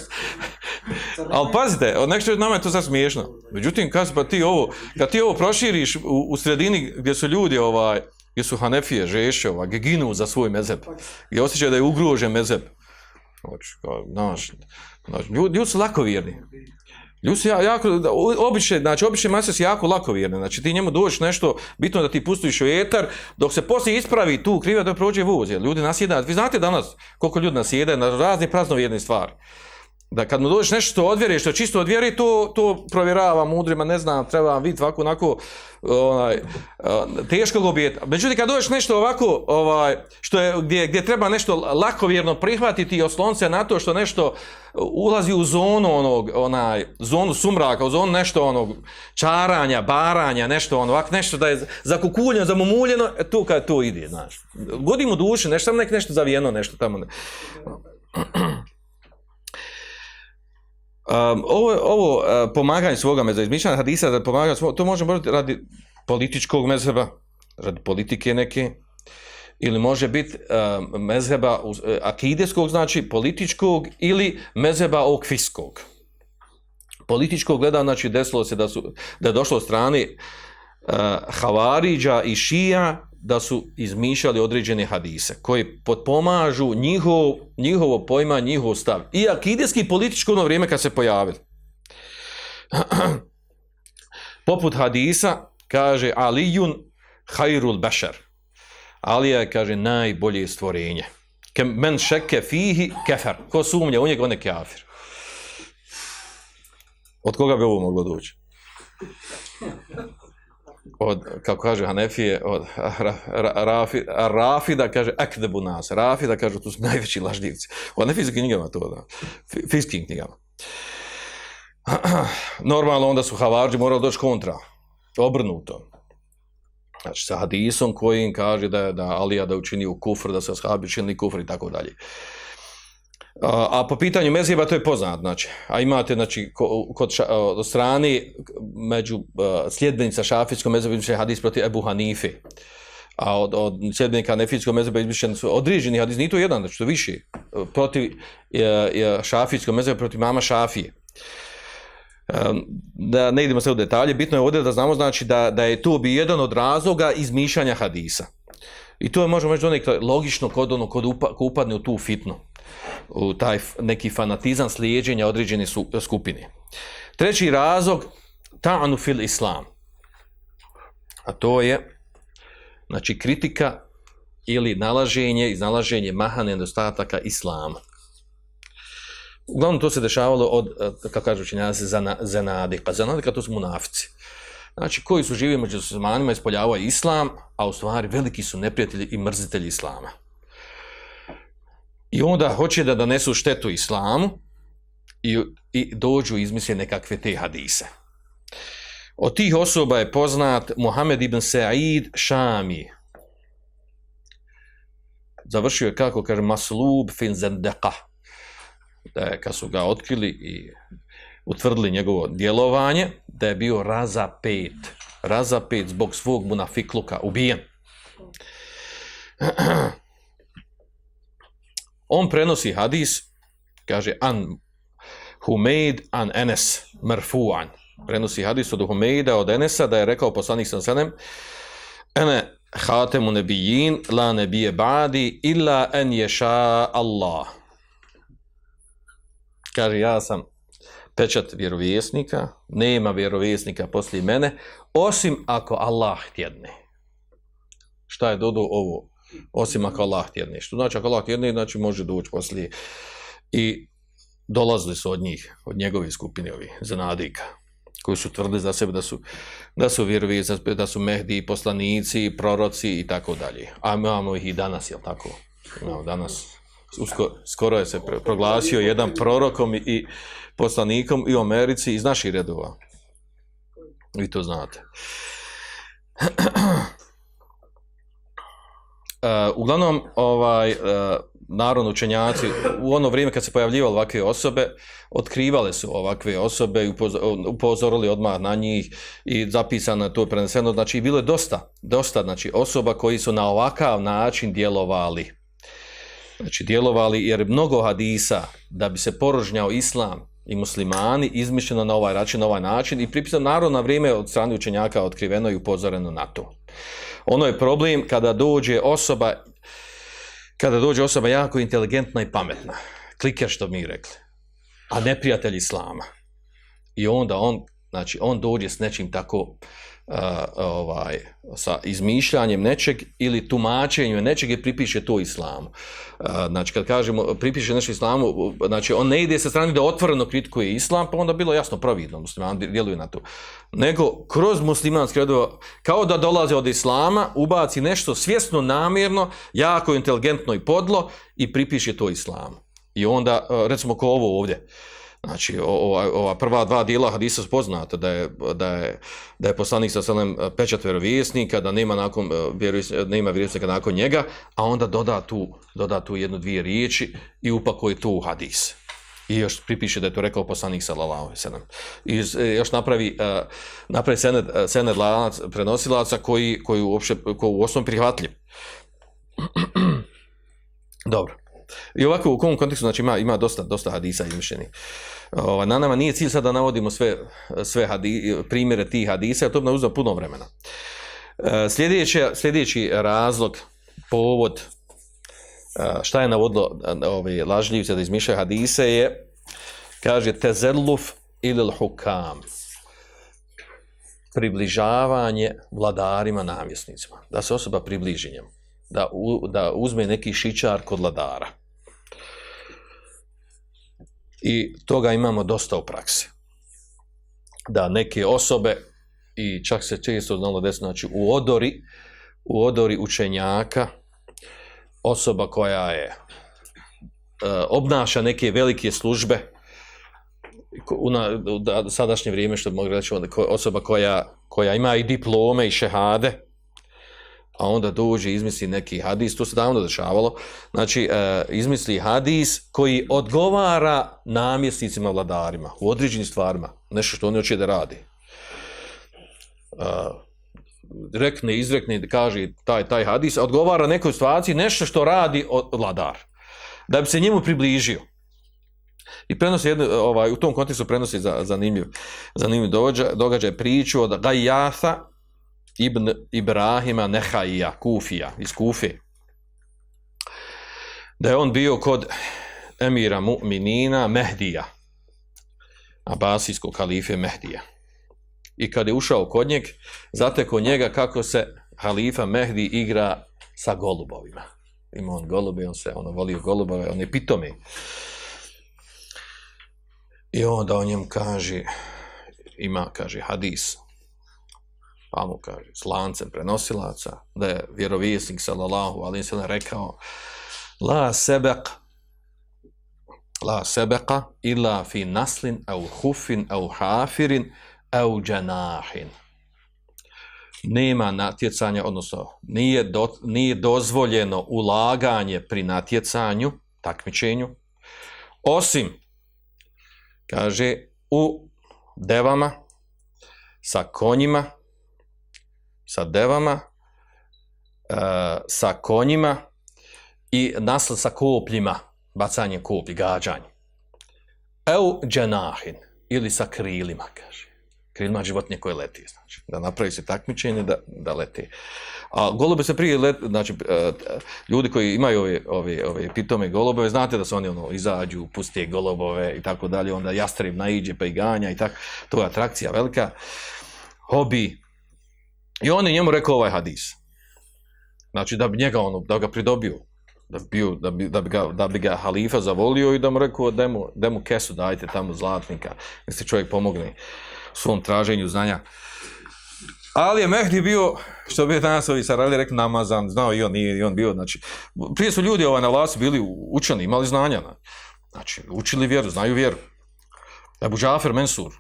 Ali pazite, nešto nama je to sad smiješno. Međutim, kad, pa ti ovo, kad ti ovo proširiš u, u sredini gdje su ljudi, ovaj, gdje su Hanefije, Žeše, ovaj, gdje ginu za svoj mezeb, gdje osjećaju da je ugrožen mezeb. Znači, kao, znači, ljudi, ljudi su lako vjerni. Ljudi ja, jako, obične, znači obične mase su jako lako vjerne, znači ti njemu dođeš nešto, bitno da ti pustiš u etar, dok se poslije ispravi tu kriva da prođe voz, jer ljudi nasjedaju, vi znate danas koliko ljudi nasjedaju na razne praznovjerne stvari da kad mu dođeš nešto što odvjeri, što čisto odvjeri, to, to provjerava mudrima, ne znam, treba vam vidjeti ovako, onako, onaj, teško ga obijeti. Međutim, kad dođeš nešto ovako, ovaj, što je, gdje, gdje treba nešto lakovjerno prihvatiti i oslon se na to što nešto ulazi u zonu onog, onaj, zonu sumraka, u zonu nešto onog čaranja, baranja, nešto ono, ovako nešto da je zakukuljeno, zamumuljeno, e, tu kad to ide, znaš. Godimo duše, nešto tamo nek nešto zavijeno, nešto tamo. Ne. Um, ovo, ovo uh, pomaganje svoga meza, izmišljanje hadisa da pomaga svog, to može biti radi političkog mezheba, radi politike neke, ili može biti uh, mezheba uh, akideskog, znači političkog, ili mezheba okfiskog. Političkog gleda, znači desilo se da, su, da je došlo od strane uh, Havariđa i Šija, da su izmišljali određene hadise koji potpomažu njihov, njihovo pojma, njihov stav. I akideski političko ono vrijeme kad se pojavili. Poput hadisa kaže Alijun hajrul bešar. Alija je, kaže, najbolje stvorenje. Ke men šeke fihi kefer. Ko sumnja u njega, on je kafir. Od koga bi ovo moglo doći? od, kako kaže Hanefije, od ra, ra, rafi, Rafida, kaže, akdebu nas, Rafida, kaže, tu su najveći lažljivci. U Hanefijskim knjigama to, da, fiskim knjigama. Normalno, onda su Havarđi morali doći kontra, obrnuto. Znači, sa hadisom koji im kaže da, da Alija da učini u kufr, da se ashabi učinili kufr i tako dalje. A, a po pitanju mezheba to je poznat, znači. A imate, znači, kod ša, od strani među uh, sljedbenica šafijskog mezheba izmišljen hadis protiv Ebu Hanife. A od, od sljedbenika nefijskog mezheba izmišljen su odriženi hadis, nije to jedan, znači to više, protiv je, je šafijskog mezheba protiv mama Šafije. Um, da ne idemo sve u detalje, bitno je ovdje da znamo znači da, da je to bi jedan od razloga izmišljanja hadisa. I to je možemo reći donekle logično kod ono kod upa, ko upadne u tu fitnu u taj neki fanatizam slijedženja određene su, skupine. Treći razlog, ta'anu fil islam. A to je, znači, kritika ili nalaženje, iznalaženje mahane nedostataka islama. Uglavnom, to se dešavalo od, kako kažu učinjaci, zanadika. Zanadika, to su munafici. Znači, koji su živi među muslimanima, ispoljavaju islam, a u stvari veliki su neprijatelji i mrzitelji islama. I onda hoće da donesu štetu islamu i, i dođu izmisle nekakve te hadise. Od tih osoba je poznat Mohamed ibn Sa'id Šami. Završio je kako kaže Maslub fin Zendeqa. Da je, kad su ga otkrili i utvrdili njegovo djelovanje, da je bio raza pet razapet zbog svog munafikluka, ubijen. On prenosi hadis, kaže an Humeid an Enes marfu'an. Prenosi hadis od Humeida od Enesa da je rekao poslanik sa senem ene hatemu nebijin la nebije ba'di illa en ješa Allah. Kaže, ja sam pečat vjerovjesnika, nema vjerovjesnika poslije mene, osim ako Allah htjedne. Šta je dodao ovo? Osim ako Allah htjedne. Što znači ako Allah htjedne, znači može doći poslije. I dolazili su od njih, od njegove skupine ovi, zanadika, koji su tvrdili za sebe da su, da su virvi, da su mehdi, poslanici, proroci i tako dalje. A imamo ih i danas, jel tako? Imamo danas. Usko, skoro je se proglasio jedan prorokom i, i poslanikom i u Americi iz naših redova. Vi to znate. Uh, uglavnom, ovaj, uh, narodni učenjaci, u ono vrijeme kad se pojavljivali ovakve osobe, otkrivale su ovakve osobe i upozorili odmah na njih i zapisano je to preneseno. Znači, bilo je dosta, dosta znači, osoba koji su na ovakav način djelovali. Znači, djelovali jer mnogo hadisa da bi se porožnjao islam i muslimani izmišljeno na ovaj način, na ovaj način i pripisano narodno vrijeme od strane učenjaka otkriveno i upozoreno na to. Ono je problem kada dođe osoba kada dođe osoba jako inteligentna i pametna, kliker što mi rekli, a neprijatelj islama. I onda on, znači, on dođe s nečim tako uh, ovaj, sa izmišljanjem nečeg ili tumačenjem nečeg i pripiše to islamu. Uh, znači, kad kažemo pripiše nešto islamu, znači, on ne ide sa strane da otvoreno kritikuje islam, pa onda bilo jasno providno, musliman djeluje na to. Nego, kroz muslimanski redova, kao da dolaze od islama, ubaci nešto svjesno, namjerno, jako inteligentno i podlo i pripiše to islamu. I onda, recimo, ko ovo ovdje, Znači, ova, ova prva dva dijela hadisa spoznata poznata, da je, da je, da je poslanik sa selem e, pečat vjerovjesnika, da nema, nakon, e, nema vjerovjesnika nakon njega, a onda doda tu, doda tu jednu, dvije riječi i upakuje tu hadis. I još pripiše da je to rekao poslanik sa lalavoj selem. I e, još napravi, napravi sened, sened lanac prenosilaca koji, koji, uopšte, koji u osnovom prihvatljiv. Dobro. I ovako u kom kontekstu znači ima ima dosta dosta hadisa izmišljenih. Ovaj na nama nije cilj sad da navodimo sve sve hadi, primjere tih hadisa, to bi nam uzelo puno vremena. E, sljedeći sljedeći razlog povod e, šta je navodilo ovaj lažljivce da izmišljaju hadise je kaže tezelluf ili hukam približavanje vladarima namjesnicima da se osoba približi njemu da, u, da uzme neki šičar kod vladara I toga imamo dosta u praksi. Da neke osobe, i čak se često znalo desno, znači u odori, u odori učenjaka, osoba koja je e, obnaša neke velike službe, u na, u sadašnje vrijeme, što mogu reći, osoba koja, koja ima i diplome i šehade, a onda dođe i izmisli neki hadis, to se davno dešavalo, znači e, izmisli hadis koji odgovara namjesnicima vladarima u određenim stvarima, nešto što oni hoće da radi. E, rekne, izrekne, kaže taj, taj hadis, odgovara nekoj situaciji nešto što radi od, vladar, da bi se njemu približio. I prenosi jedno, ovaj, u tom kontekstu prenosi za, zanimljiv, zanimljiv događaj, događaj priču od Gajatha, ibn Ibrahima Nehaija, Kufija, iz Kufi. Da je on bio kod emira mu'minina Mehdija, abasijskog kalife Mehdija. I kad je ušao kod njeg, zateko njega kako se halifa Mehdi igra sa golubovima. Ima on golube, on se ono volio golubove, on je pitomi. I onda on njem kaže, ima, kaže, hadis, pa mu kaže, s lancem prenosilaca, da je vjerovijesnik sallallahu alim sallam rekao la sebeq, la sebeqa illa fi naslin au hufin au hafirin au džanahin nema natjecanja, odnosno nije, do, nije dozvoljeno ulaganje pri natjecanju, takmičenju, osim, kaže, u devama, sa konjima, sa devama, e, sa konjima i nasl sa kopljima, bacanje koplji, gađanje. Eu dženahin, ili sa krilima, kaže. Krilima životinje koje leti, znači. Da napravi se takmičenje da, da leti. A golube se prije, leti, znači, e, ljudi koji imaju ove, ove, ove pitome golobove, znate da su oni ono, izađu, puste golobove i tako dalje, onda jastreb naiđe pa i ganja i tako. To je atrakcija velika. Hobi. I on je njemu rekao ovaj hadis. Znači, da bi njega ono, da ga pridobio, da bi, bio, da bi, da bi, ga, da bi ga halifa zavolio i da mu rekao da mu, da mu kesu dajte tamo zlatnika, da se čovjek pomogne svom traženju znanja. Ali je Mehdi bio, što bi danas ovi sarali rekli, namazan, znao i on, nije i on bio, znači, prije su ljudi ovaj na vlasti bili učeni, imali znanja, znači, učili vjeru, znaju vjeru. Ebu Džafer Mensur,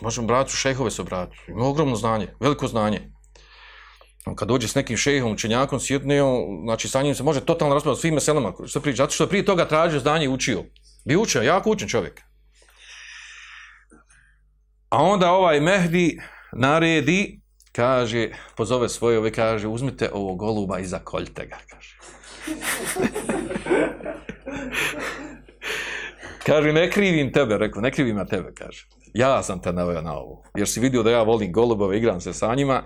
možemo bratu, šehove šejhove se obrati, ima ogromno znanje, veliko znanje. Kad dođe s nekim šejhom, učenjakom, sjetne, znači sa njim se može totalno raspravljati svim meselama, što priča, zato što je prije toga tražio znanje i učio. Bi učio, jako učen čovjek. A onda ovaj Mehdi naredi, kaže, pozove svoje ove, kaže, uzmite ovo goluba i zakoljte ga, kaže. kaže, ne krivim tebe, rekao, ne krivim ja tebe, kaže. Ja sam te naveo na ovo, jer si vidio da ja volim golubove, igram se sa njima,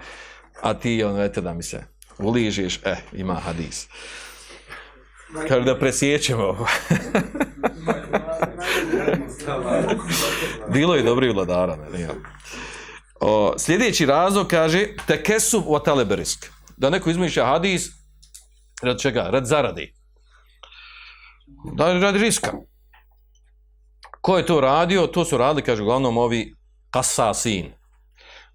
a ti, on, vete da mi se uližiš, eh, ima hadis. Kaže, da presjećemo ovo. Bilo je dobri vladara, ne, nije. O, sljedeći razlog kaže tekesu o teleberisk. Da neko izmišlja hadis rad čega? Rad zaradi. Da rad riska. Ko je to radio? To su radili, kaže, uglavnom ovi kasasin.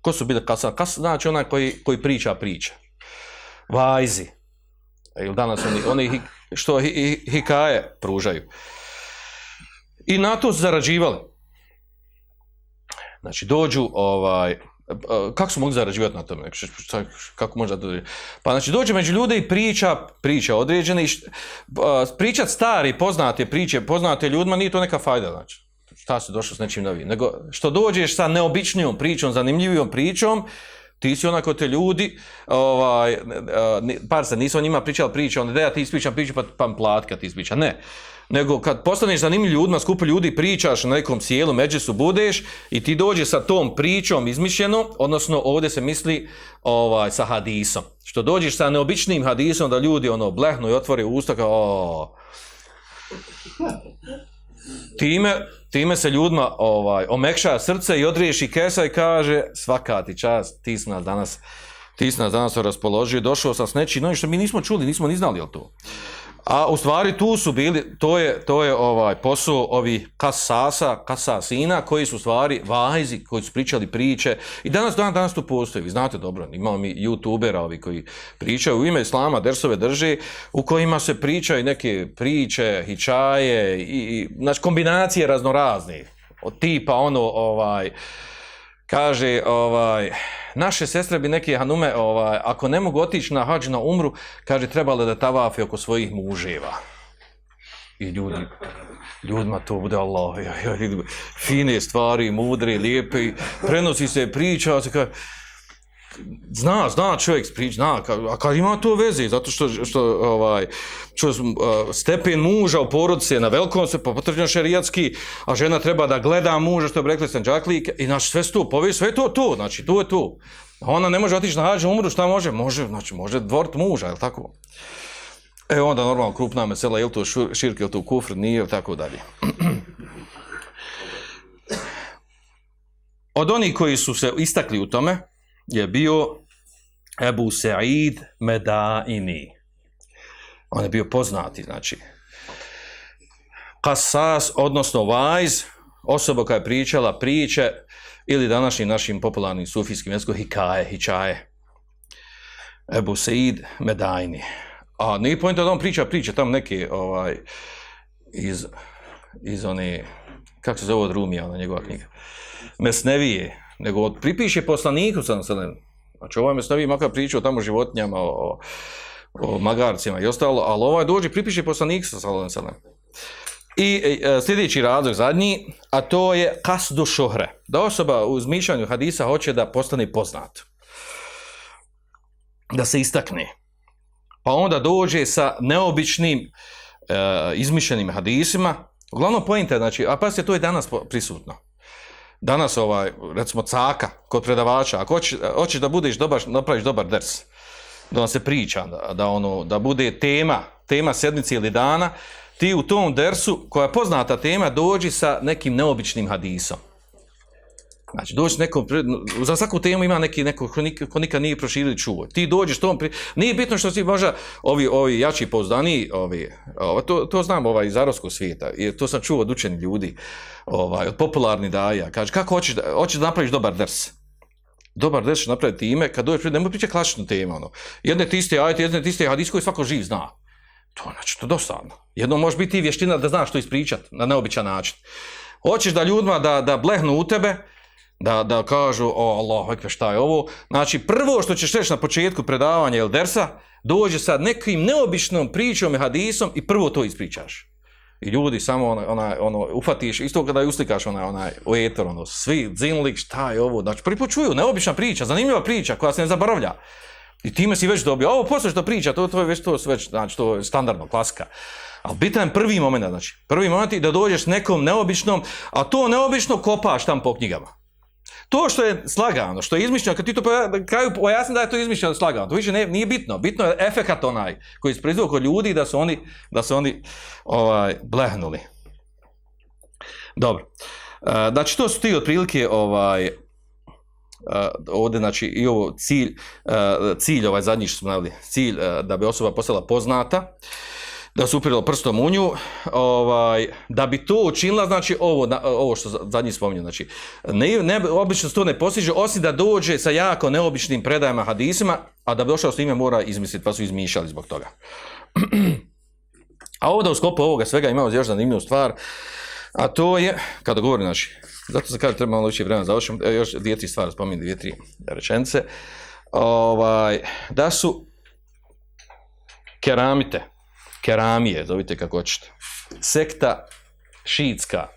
Ko su bili kasasin? Kas, znači onaj koji, koji priča priča. Vajzi. E, Ili danas oni, oni što hi, hi, hikaje pružaju. I na to su zarađivali. Znači, dođu, ovaj, e, kako su mogli zarađivati na tome? Kako može da Pa znači, dođe među ljude i priča, priča određene, i pričat stari, poznate priče, poznate ljudima, nije to neka fajda, znači. Šta se došao s nečim novim? Nego, što dođeš sa neobičnijom pričom, zanimljivijom pričom, ti si onako te ljudi, ovaj, par se nisu o njima pričali priče, onda da ja ti ispričam priču, pa, pa platka ti ispriča. Ne nego kad postaneš zanimljiv ljudima, skupu ljudi, pričaš na nekom sjelu, međusu budeš i ti dođe sa tom pričom izmišljeno, odnosno ovdje se misli ovaj, sa hadisom. Što dođeš sa neobičnim hadisom da ljudi ono blehnu i otvore usta kao o, time, time se ljudima ovaj, omekša srce i odriješi kesa i kaže svaka ti čast, ti si nas danas ti si nas danas raspoložio, došao sam s nečim, no što mi nismo čuli, nismo ni znali o to. A u stvari tu su bili, to je, to je ovaj posao ovi kasasa, kasasina, koji su stvari vajzi, koji su pričali priče. I danas, dan, danas tu postoji, vi znate dobro, imamo mi youtubera ovi koji pričaju u ime islama, dersove drži, u kojima se pričaju neke priče, hičaje, i, i, znači kombinacije raznoraznih, od tipa ono, ovaj, kaže, ovaj, naše sestre bi neke hanume, ovaj, ako ne mogu otići na hađ na umru, kaže, trebale da tavafi oko svojih muževa. I ljudi, ljudima to bude Allah, joj, fine stvari, mudre, lijepe, prenosi se priča, se kaže, zna, zna čovjek priča, zna, a kad ima to veze, zato što, što ovaj, što, uh, stepen muža u porodici je na velikom se pa potvrđeno šerijatski, a žena treba da gleda muža, što bi rekli Sanđaklik, i znači sve to, povije sve to to, znači to je to. Ona ne može otići na hađe, umru, šta može? Može, znači može dvort muža, je tako? E onda normalno krupna mesela, je li to širke, je li to kufr, nije, tako dalje. Od onih koji su se istakli u tome, je bio Ebu Sa'id Medaini. On je bio poznati, znači. Kasas, odnosno Vajz, osoba koja je pričala priče, ili današnjim našim popularnim sufijskim jezikom, hikaje, hičaje. Ebu Sa'id Medaini. A nije pojento da on priča priče, tam neke ovaj, iz, iz one, kako se zove od Rumija, ona njegova knjiga, Mesnevije, nego od pripiše poslaniku sa naselem. Znači ovaj Mesnevi makar pričao tamo životinjama, o, o magarcima i ostalo, ali ovaj dođe pripiše poslaniku sa naselem. I e, e, sljedeći razlog zadnji, a to je kasdu šohre. Da osoba u zmišljanju hadisa hoće da postane poznat. da se istakne. Pa onda dođe sa neobičnim e, izmišljenim hadisima. Uglavnom pojenta, znači, a pa se to je danas prisutno. Danas ovaj, recimo caka kod predavača, ako hoćeš, hoćeš da budeš dobar, napraviš dobar ders, da vam se priča, da, da, ono, da bude tema, tema sedmice ili dana, ti u tom dersu, koja je poznata tema, dođi sa nekim neobičnim hadisom. Znači, doći nekom, za svaku temu ima neki, neko ko nik- ko nikad nije proširili čuo. Ti dođeš tom, pri... nije bitno što si možda ovi, ovi jači pouzdaniji, ovi, ovo, to, to znam ovaj, iz arovskog svijeta, jer to sam čuo od učenih ljudi, ovaj, od popularni daja. Kaže, kako hoćeš da, hoćeš da napraviš dobar ders? Dobar ders će napraviti time, kad dođeš, nemoj pričati klasičnu temu, ono. Jedne tiste ajte, jedne tiste hadis koji svako živ zna. To znači, to je dosadno. Jedno može biti i vještina da znaš što ispričat na neobičan način. Hoćeš da ljudima da, da blehnu u tebe, da, da kažu, o Allah, ekve, šta je ovo? Znači, prvo što ćeš reći na početku predavanja ili dersa, dođe sad nekim neobičnom pričom i hadisom i prvo to ispričaš. I ljudi samo ona, ona, ono, ufatiš, isto kada je uslikaš onaj, onaj, u eter, ono, svi zinlik, šta je ovo? Znači, prvi put čuju, neobična priča, zanimljiva priča koja se ne zaboravlja. I time si već dobio, ovo posle što priča, to, to je već, to, su već, znači, to je standardno, klasika. Ali bitan je prvi moment, znači, prvi moment je da dođeš nekom neobičnom, a to neobično kopaš tam po knjigama. To što je slagano, što je izmišljeno, kad ti to poja- kraju pojasni da je to izmišljeno slagano, to više ne, nije bitno. Bitno je efekat onaj koji se proizveo kod ljudi da su oni, da su oni ovaj, blehnuli. Dobro. E, znači, to su ti otprilike ovaj, Uh, ovdje, znači, i ovo cilj, uh, cilj ovaj zadnji što smo navili, cilj uh, da bi osoba postala poznata, da se upirila prstom u nju, ovaj, da bi to učinila, znači, ovo, na, ovo što zadnji spominju, znači, ne, ne, obično se to ne postiže, osim da dođe sa jako neobičnim predajama hadisima, a da bi došao s time mora izmisliti, pa su izmišljali zbog toga. a ovdje u sklopu ovoga svega imamo još zanimljivu stvar, a to je, kada govorim, znači, zato se kaže treba malo više vremena završim, e, još dvije, tri stvari spominjem, dvije, tri rečence, ovaj, da su keramite, keramije, zovite kako hoćete, sekta šiitska,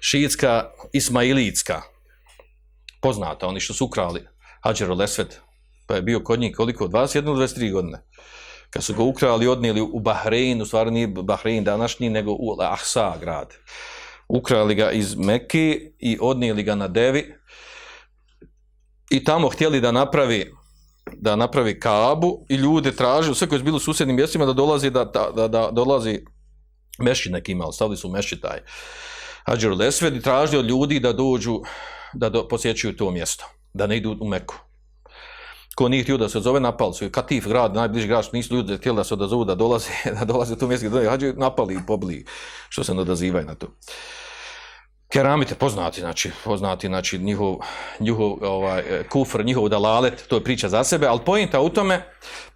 šiitska ismailijska, poznata, oni što su ukrali Hadžero Lesved, pa je bio kod njih koliko, 21 ili 23 godine. Kad su ga ukrali i odnijeli u Bahrein, u stvari nije Bahrein današnji, nego u Ahsa grad. Ukrali ga iz Mekke i odnijeli ga na Devi i tamo htjeli da napravi da napravi kabu i ljude traže, sve koji su bili u susjednim mjestima, da dolazi, da, da, da, da dolazi mešćin neki imao, stavili su mešćin taj Hadžer Lesved i tražili od ljudi da dođu, da do, posjećuju to mjesto, da ne idu u Meku. Ko nije htio da se zove, napali su. Katif grad, najbliži grad, što nisu ljudi htjeli da se odazovu, da dolaze, da dolaze u to mjesto, da hađe, napali i pobili, što se ne odazivaju na to. Keramite poznati, znači, poznati, znači, njihov, njihov ovaj, e, kufr, njihov dalalet, to je priča za sebe, ali pojenta u tome,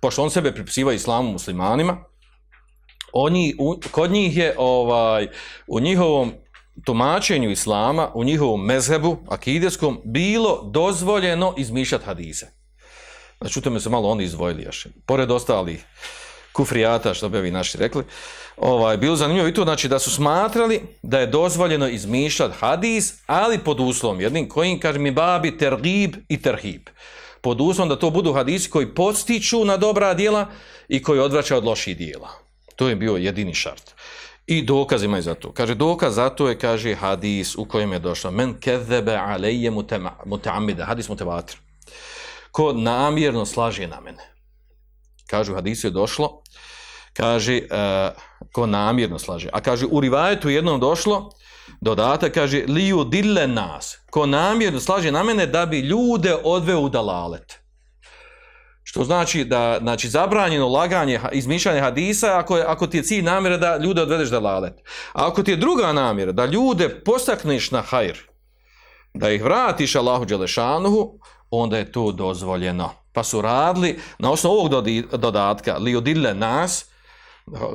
pošto on sebe pripisiva islamu muslimanima, oni, u, kod njih je, ovaj, u njihovom tumačenju islama, u njihovom mezhebu, akideskom, bilo dozvoljeno izmišljati hadise. Znači, u tome se malo oni izdvojili još. Pored ostalih kufrijata, što bi vi naši rekli, uh, ovaj, bilo zanimljivo i to, znači, da su smatrali da je dozvoljeno izmišljati hadis, ali pod uslovom jednim kojim, kaže mi babi, tergib i terhib. Pod uslovom da to budu hadisi koji postiču na dobra djela i koji odvraćaju od loših djela. To je bio jedini šart. I dokaz imaju za to. Kaže, dokaz za to je, kaže, hadis u kojem je došlo, men kezebe alejje mutamide, hadis mutevatir ko namjerno slaže na mene. Kažu, hadis hadisu je došlo, kaže, uh, ko namjerno slaže. A kaže, u rivajetu jednom došlo, dodatak, kaže, liju dille nas, ko namjerno slaže na mene da bi ljude odveo u dalalet. Što znači da znači zabranjeno laganje, izmišljanje hadisa ako, je, ako ti je cilj namjera da ljude odvedeš da lalet. A ako ti je druga namjera da ljude postakneš na hajr, da ih vratiš Allahu Đelešanuhu, onda je to dozvoljeno. Pa su radili, na osnovu ovog dodatka, li odile nas,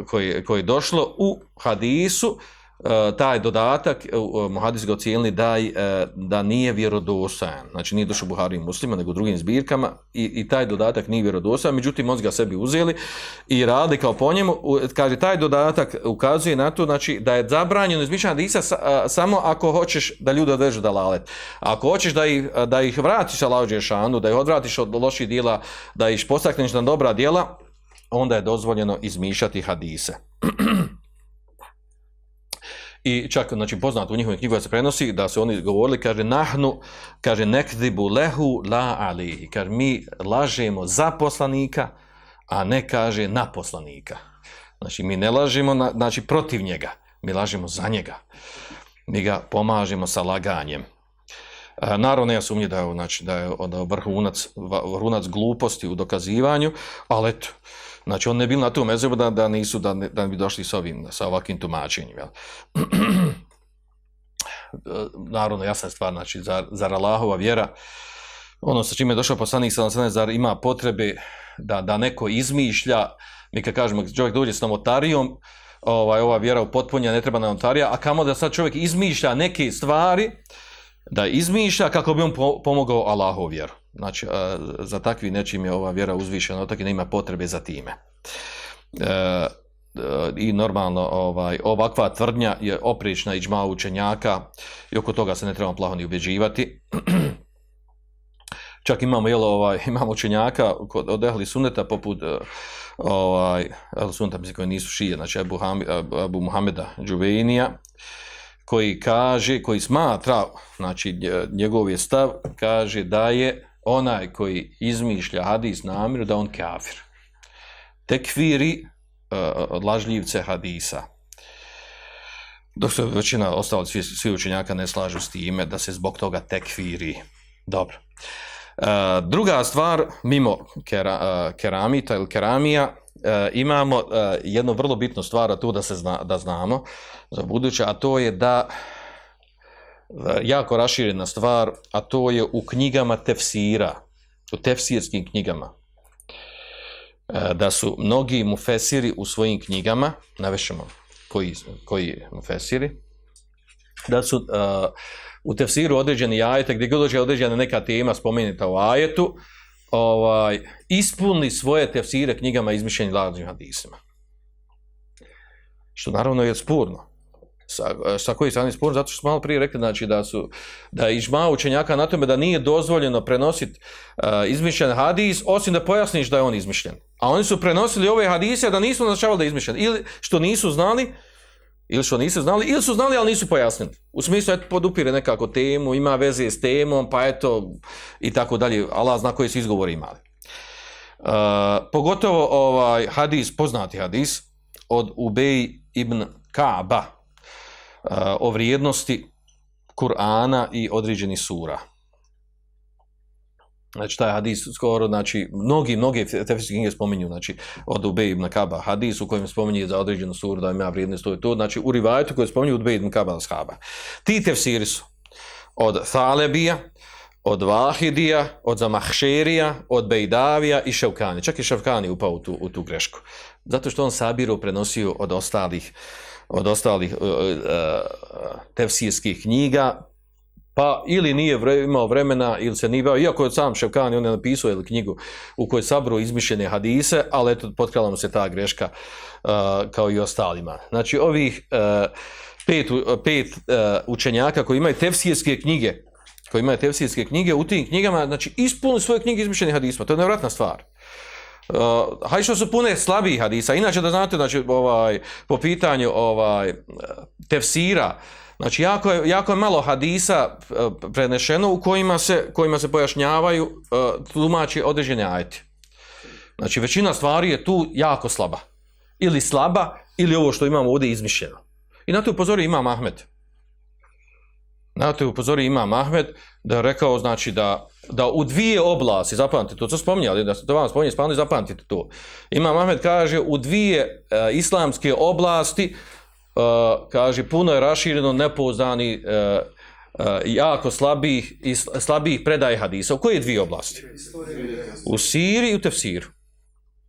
koji, koji je došlo u hadisu, e, taj dodatak, uh, muhadis ga ocijenili da, da nije vjerodostojan. Znači nije došao Buhari i muslima, nego u drugim zbirkama i, i taj dodatak nije vjerodostojan, međutim on ga sebi uzeli i radi kao po njemu. Kaže, taj dodatak ukazuje na to znači, da je zabranjeno izmišljanje hadisa sa, samo ako hoćeš da ljudi odvežu da lalet. Ako hoćeš da ih, da ih vratiš sa laođe šanu, da ih odvratiš od loših dijela, da ih postakneš na dobra dijela, onda je dozvoljeno izmišljati hadise. I čak, znači, poznato u njihovim knjigu se prenosi da su oni govorili, kaže, nahnu, kaže, nekdibu lehu la alihi. Kaže, mi lažemo za poslanika, a ne kaže na poslanika. Znači, mi ne lažemo, na, znači, protiv njega. Mi lažemo za njega. Mi ga pomažemo sa laganjem. E, naravno, ja sumnji da je, znači, da je, da je vrhunac, vrhunac gluposti u dokazivanju, ali eto, Znači, on ne bil na tom mezebu da, da nisu, da, ne, da bi došli s ovim, sa ovakvim tumačenjem, jel? Naravno, jasna stvar, znači, zar, zar Allahova vjera, ono sa čime je došao poslanik sa nasane, zar ima potrebe da, da neko izmišlja, mi kad kažemo, čovjek dođe s novotarijom, ovaj, ova vjera u ne treba novotarija, a kamo da sad čovjek izmišlja neke stvari, da izmišlja kako bi on pomogao Allahovu vjeru. Znači, za takvi nečim je ova vjera uzvišena, tako nema potrebe za time. E, e, I normalno, ovaj, ovakva tvrdnja je oprična iđma učenjaka i oko toga se ne trebamo plaho ni ubjeđivati. Čak imamo, jelo ovaj, imamo učenjaka kod, od ehli suneta poput e, ovaj, ehli sunta mislim, koji nisu šije, znači Abu, Ham, Abu Muhameda Džuvejnija, koji kaže, koji smatra, znači njegov je stav, kaže da je onaj koji izmišlja hadis namjeru da on kafir. Tekviri uh, e, lažljivce hadisa. Dok se većina ostalih svi, svi učenjaka ne slažu s time da se zbog toga tekviri. Dobro. Uh, druga stvar, mimo kera, uh, keramita ili keramija, uh, imamo uh, jednu vrlo bitnu stvar, a tu da se zna, da znamo za buduće, a to je da E, jako raširena stvar, a to je u knjigama tefsira, u tefsirskim knjigama, e, da su mnogi mufesiri u svojim knjigama, navešemo koji, koji mufesiri, da su uh, u tefsiru određeni ajete, gdje god dođe određena neka tema spomenuta u ajetu, ovaj, ispunili svoje tefsire knjigama izmišljenim lažnim hadisima. Što naravno je spurno sa, sa koji strani spor, zato što smo malo prije rekli znači, da su da je ižma učenjaka na tome da nije dozvoljeno prenositi uh, izmišljen hadis, osim da pojasniš da je on izmišljen. A oni su prenosili ove hadise da nisu naznačavali da je izmišljen. Ili što nisu znali, ili što nisu znali, ili su znali, ali nisu pojasnili. U smislu, eto, podupire nekako temu, ima veze s temom, pa eto, i tako dalje. Allah zna koji su izgovori imali. Uh, pogotovo ovaj hadis, poznati hadis, od Ubej ibn Kaaba, Eh, o vrijednosti Kur'ana i određeni sura. Znači, taj hadis skoro, znači, mnogi, mnogi tefisci knjige spominju, znači, od Ubej ibn Kaba hadis u kojem spominje za određenu suru da ima vrijednost to je to, znači, u rivajetu koje spominju od Ubej ibn Kaba na shaba. Ti tefsiri su od Thalebija, od Vahidija, od Zamahšerija, od Bejdavija i Ševkani. Čak i Ševkani upao u tu, u tu grešku. Zato što on sabiru prenosio od ostalih uh, od ostalih uh, tefsirskih knjiga, pa ili nije vre, imao vremena, ili se nije bio, iako je sam Ševkani, on je napisao ili knjigu u kojoj sabru izmišljene hadise, ali eto, potkrala mu se ta greška uh, kao i ostalima. Znači, ovih uh, pet, pet uh, učenjaka koji imaju tefsirske knjige, koji imaju tefsirske knjige, u tim knjigama, znači, ispunili svoje knjige izmišljene hadisma. To je nevratna stvar. Uh, Eh, hajde što su pune slabih hadisa. Inače da znate, znači, ovaj, po pitanju ovaj, tefsira, znači jako je, jako je malo hadisa uh, prenešeno u kojima se, kojima se pojašnjavaju uh, tumači određene ajeti. Znači većina stvari je tu jako slaba. Ili slaba, ili ovo što imamo ovdje izmišljeno. I na to upozori Imam Ahmed. Na to upozori Imam Ahmed da je rekao znači da da u dvije oblasti, zapamtite to, co spominjali, da se to vam spominje, spavno zapamtite to. Imam Ahmed kaže, u dvije e, islamske oblasti, e, kaže, puno je rašireno nepouzdani, e, e, jako slabih, slabih predaj hadisa. U koje dvije oblasti? U Siriji i u Tefsiru.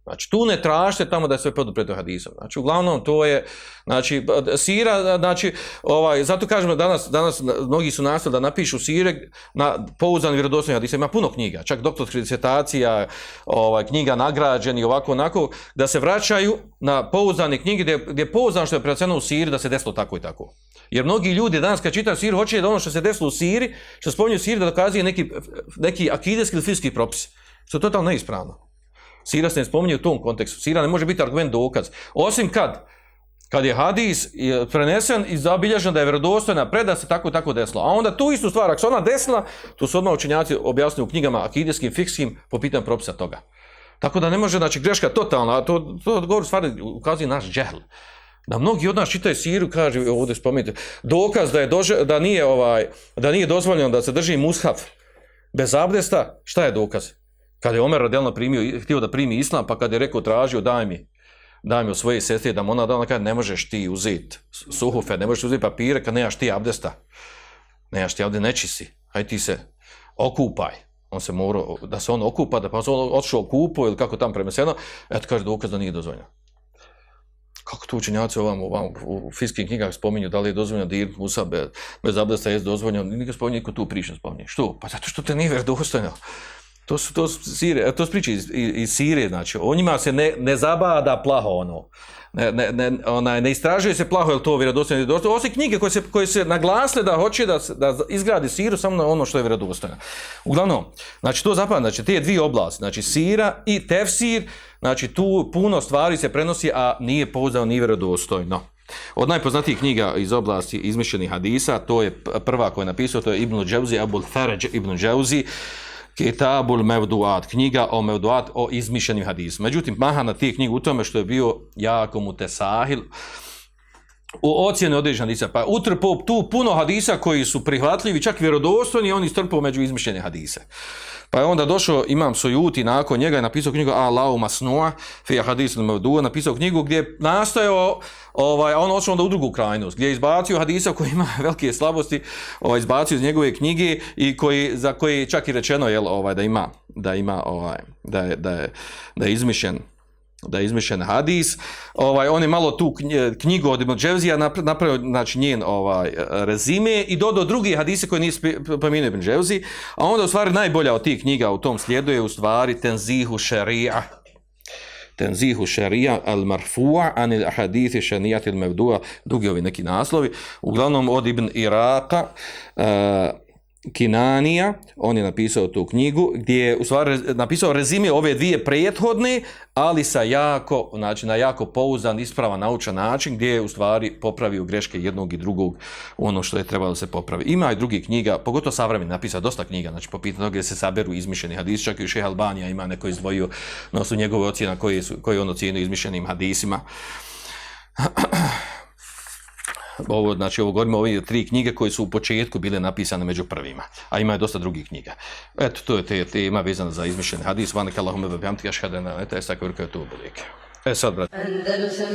Znači, tu ne tražite tamo da je sve podupreto hadisom. Znači, uglavnom, to je, znači, sira, znači, ovaj, zato kažemo danas, danas mnogi su nastali da napišu sire na pouzdan vjerodostojni hadisa. Ima puno knjiga, čak doktorskih disertacija, ovaj, knjiga nagrađeni, ovako, onako, da se vraćaju na pouzdane knjige gdje, gdje je pouzdan što je preoceno u siri da se desilo tako i tako. Jer mnogi ljudi danas kad čitaju sir, hoće da ono što se desilo u siri, što spominju siri, da dokazuje neki, neki akideski ili fizički propis. Što je totalno neispravno. Sira se ne spominje u tom kontekstu. Sira ne može biti argument dokaz. Osim kad, kad je hadis e, prenesen i zabilježen da je vjerodostojna preda se tako tako desilo. A onda tu istu stvar, ako se ona desila, tu su odmah učenjaci objasnili u knjigama akidijskim, fikskim, po pitanju propisa toga. Tako da ne može, znači, greška totalna, a to, to odgovor stvari, ukazuje naš džehl. Da mnogi od nas čitaju siru, kaže, e, ovdje spomenuti, dokaz da, je dože, da, nije ovaj, da nije dozvoljeno da se drži mushaf bez abdesta, šta je dokaz? Kada je Omer radijalno primio, htio da primi islam, pa kad je rekao, tražio, daj mi, daj mi u svoje sestri, da mu ona dala, kada ne možeš ti uzeti suhufe, ne možeš uzeti papire, kad nemaš ti abdesta. Nemaš ti abdesta, neči si. Hajde ti se okupaj. On se morao, da se on okupa, da pa se on otišao okupo ili kako tam premeseno, eto kaže dokaz da nije dozvoljeno. Kako to učenjaci ovam, ovam u fiskim knjigah spominju, da li je dozvoljeno dir Musa bez, bez abdesta, je dozvoljeno, nikad spominje, niko tu priča spominje. Što? Pa zato što te nije vjerodostojno. To su to su sire, to su priče iz, iz Sirije, znači o njima se ne, ne zabada plaho ono. Ne, ne, ne, onaj, ne istražuje se plaho, je to vjerodostojno vjerodostojno. Osim knjige koje se, koje se naglasle da hoće da, da izgradi siru samo na ono što je vjerodostojno. Uglavnom, znači to zapada, znači te dvije oblasti, znači sira i tefsir, znači tu puno stvari se prenosi, a nije pouzdano nije vjerodostojno. Od najpoznatijih knjiga iz oblasti izmišljenih hadisa, to je prva koja je napisao, to je Ibn Džavzi, Abul Tharaj Ibn Džavzi, Kitabul Mevduat, knjiga o Mevduat, o izmišljenim hadisima. Međutim, mahana tih knjiga u tome što je bio jako mutesahil, u ocjene određena hadisa, pa utrpo tu puno hadisa koji su prihvatljivi, čak vjerodostojni, on istrpao među izmišljene hadise. Pa je onda došao Imam Sojuti nakon njega je napisao knjigu Allahu Masnua fi hadis al napisao knjigu gdje je nastojao ovaj on odšao onda u drugu krajnost gdje je izbacio hadisa koji ima velike slabosti, ovaj izbacio iz njegove knjige i koji za koji čak i rečeno je ovaj da ima da ima ovaj da je da je da je izmišljen da je izmišljen hadis. Ovaj on je malo tu knjigu od Ibnđevzija napravio znači njen ovaj rezime i dodao drugi hadise koje nije pomenuo Ibn a onda u stvari najbolja od tih knjiga u tom slijedu je u stvari Tenzihu Šarija. Tenzihu Šarija al marfu'a an al ahadithi shaniyat al mawdu'a dugi ovi neki naslovi uglavnom od Ibn Iraka uh, eh, Kinanija, on je napisao tu knjigu, gdje je u stvari napisao rezime ove dvije prethodne, ali sa jako, znači na jako pouzdan, ispravan, naučan način, gdje je u stvari popravio greške jednog i drugog ono što je trebalo se popravi. Ima i drugi knjiga, pogotovo savremeni, napisao dosta knjiga, znači po pitanju gdje se saberu izmišljeni hadisi, čak i Šeha Albanija ima neko izdvojio na osnovu njegove ocjena koje, su, koje on ocjenio izmišljenim hadisima. ovo, znači ovo govorimo ove tri knjige koje su u početku bile napisane među prvima, a ima je dosta drugih knjiga. Eto, to je te tema vezana za izmišljeni hadis, vanek Allahume ve bihamdika ashhadu an la ilaha illa anta astaghfiruka. E sad, brat. Andalusam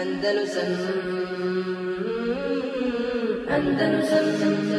Andalusam Andalusam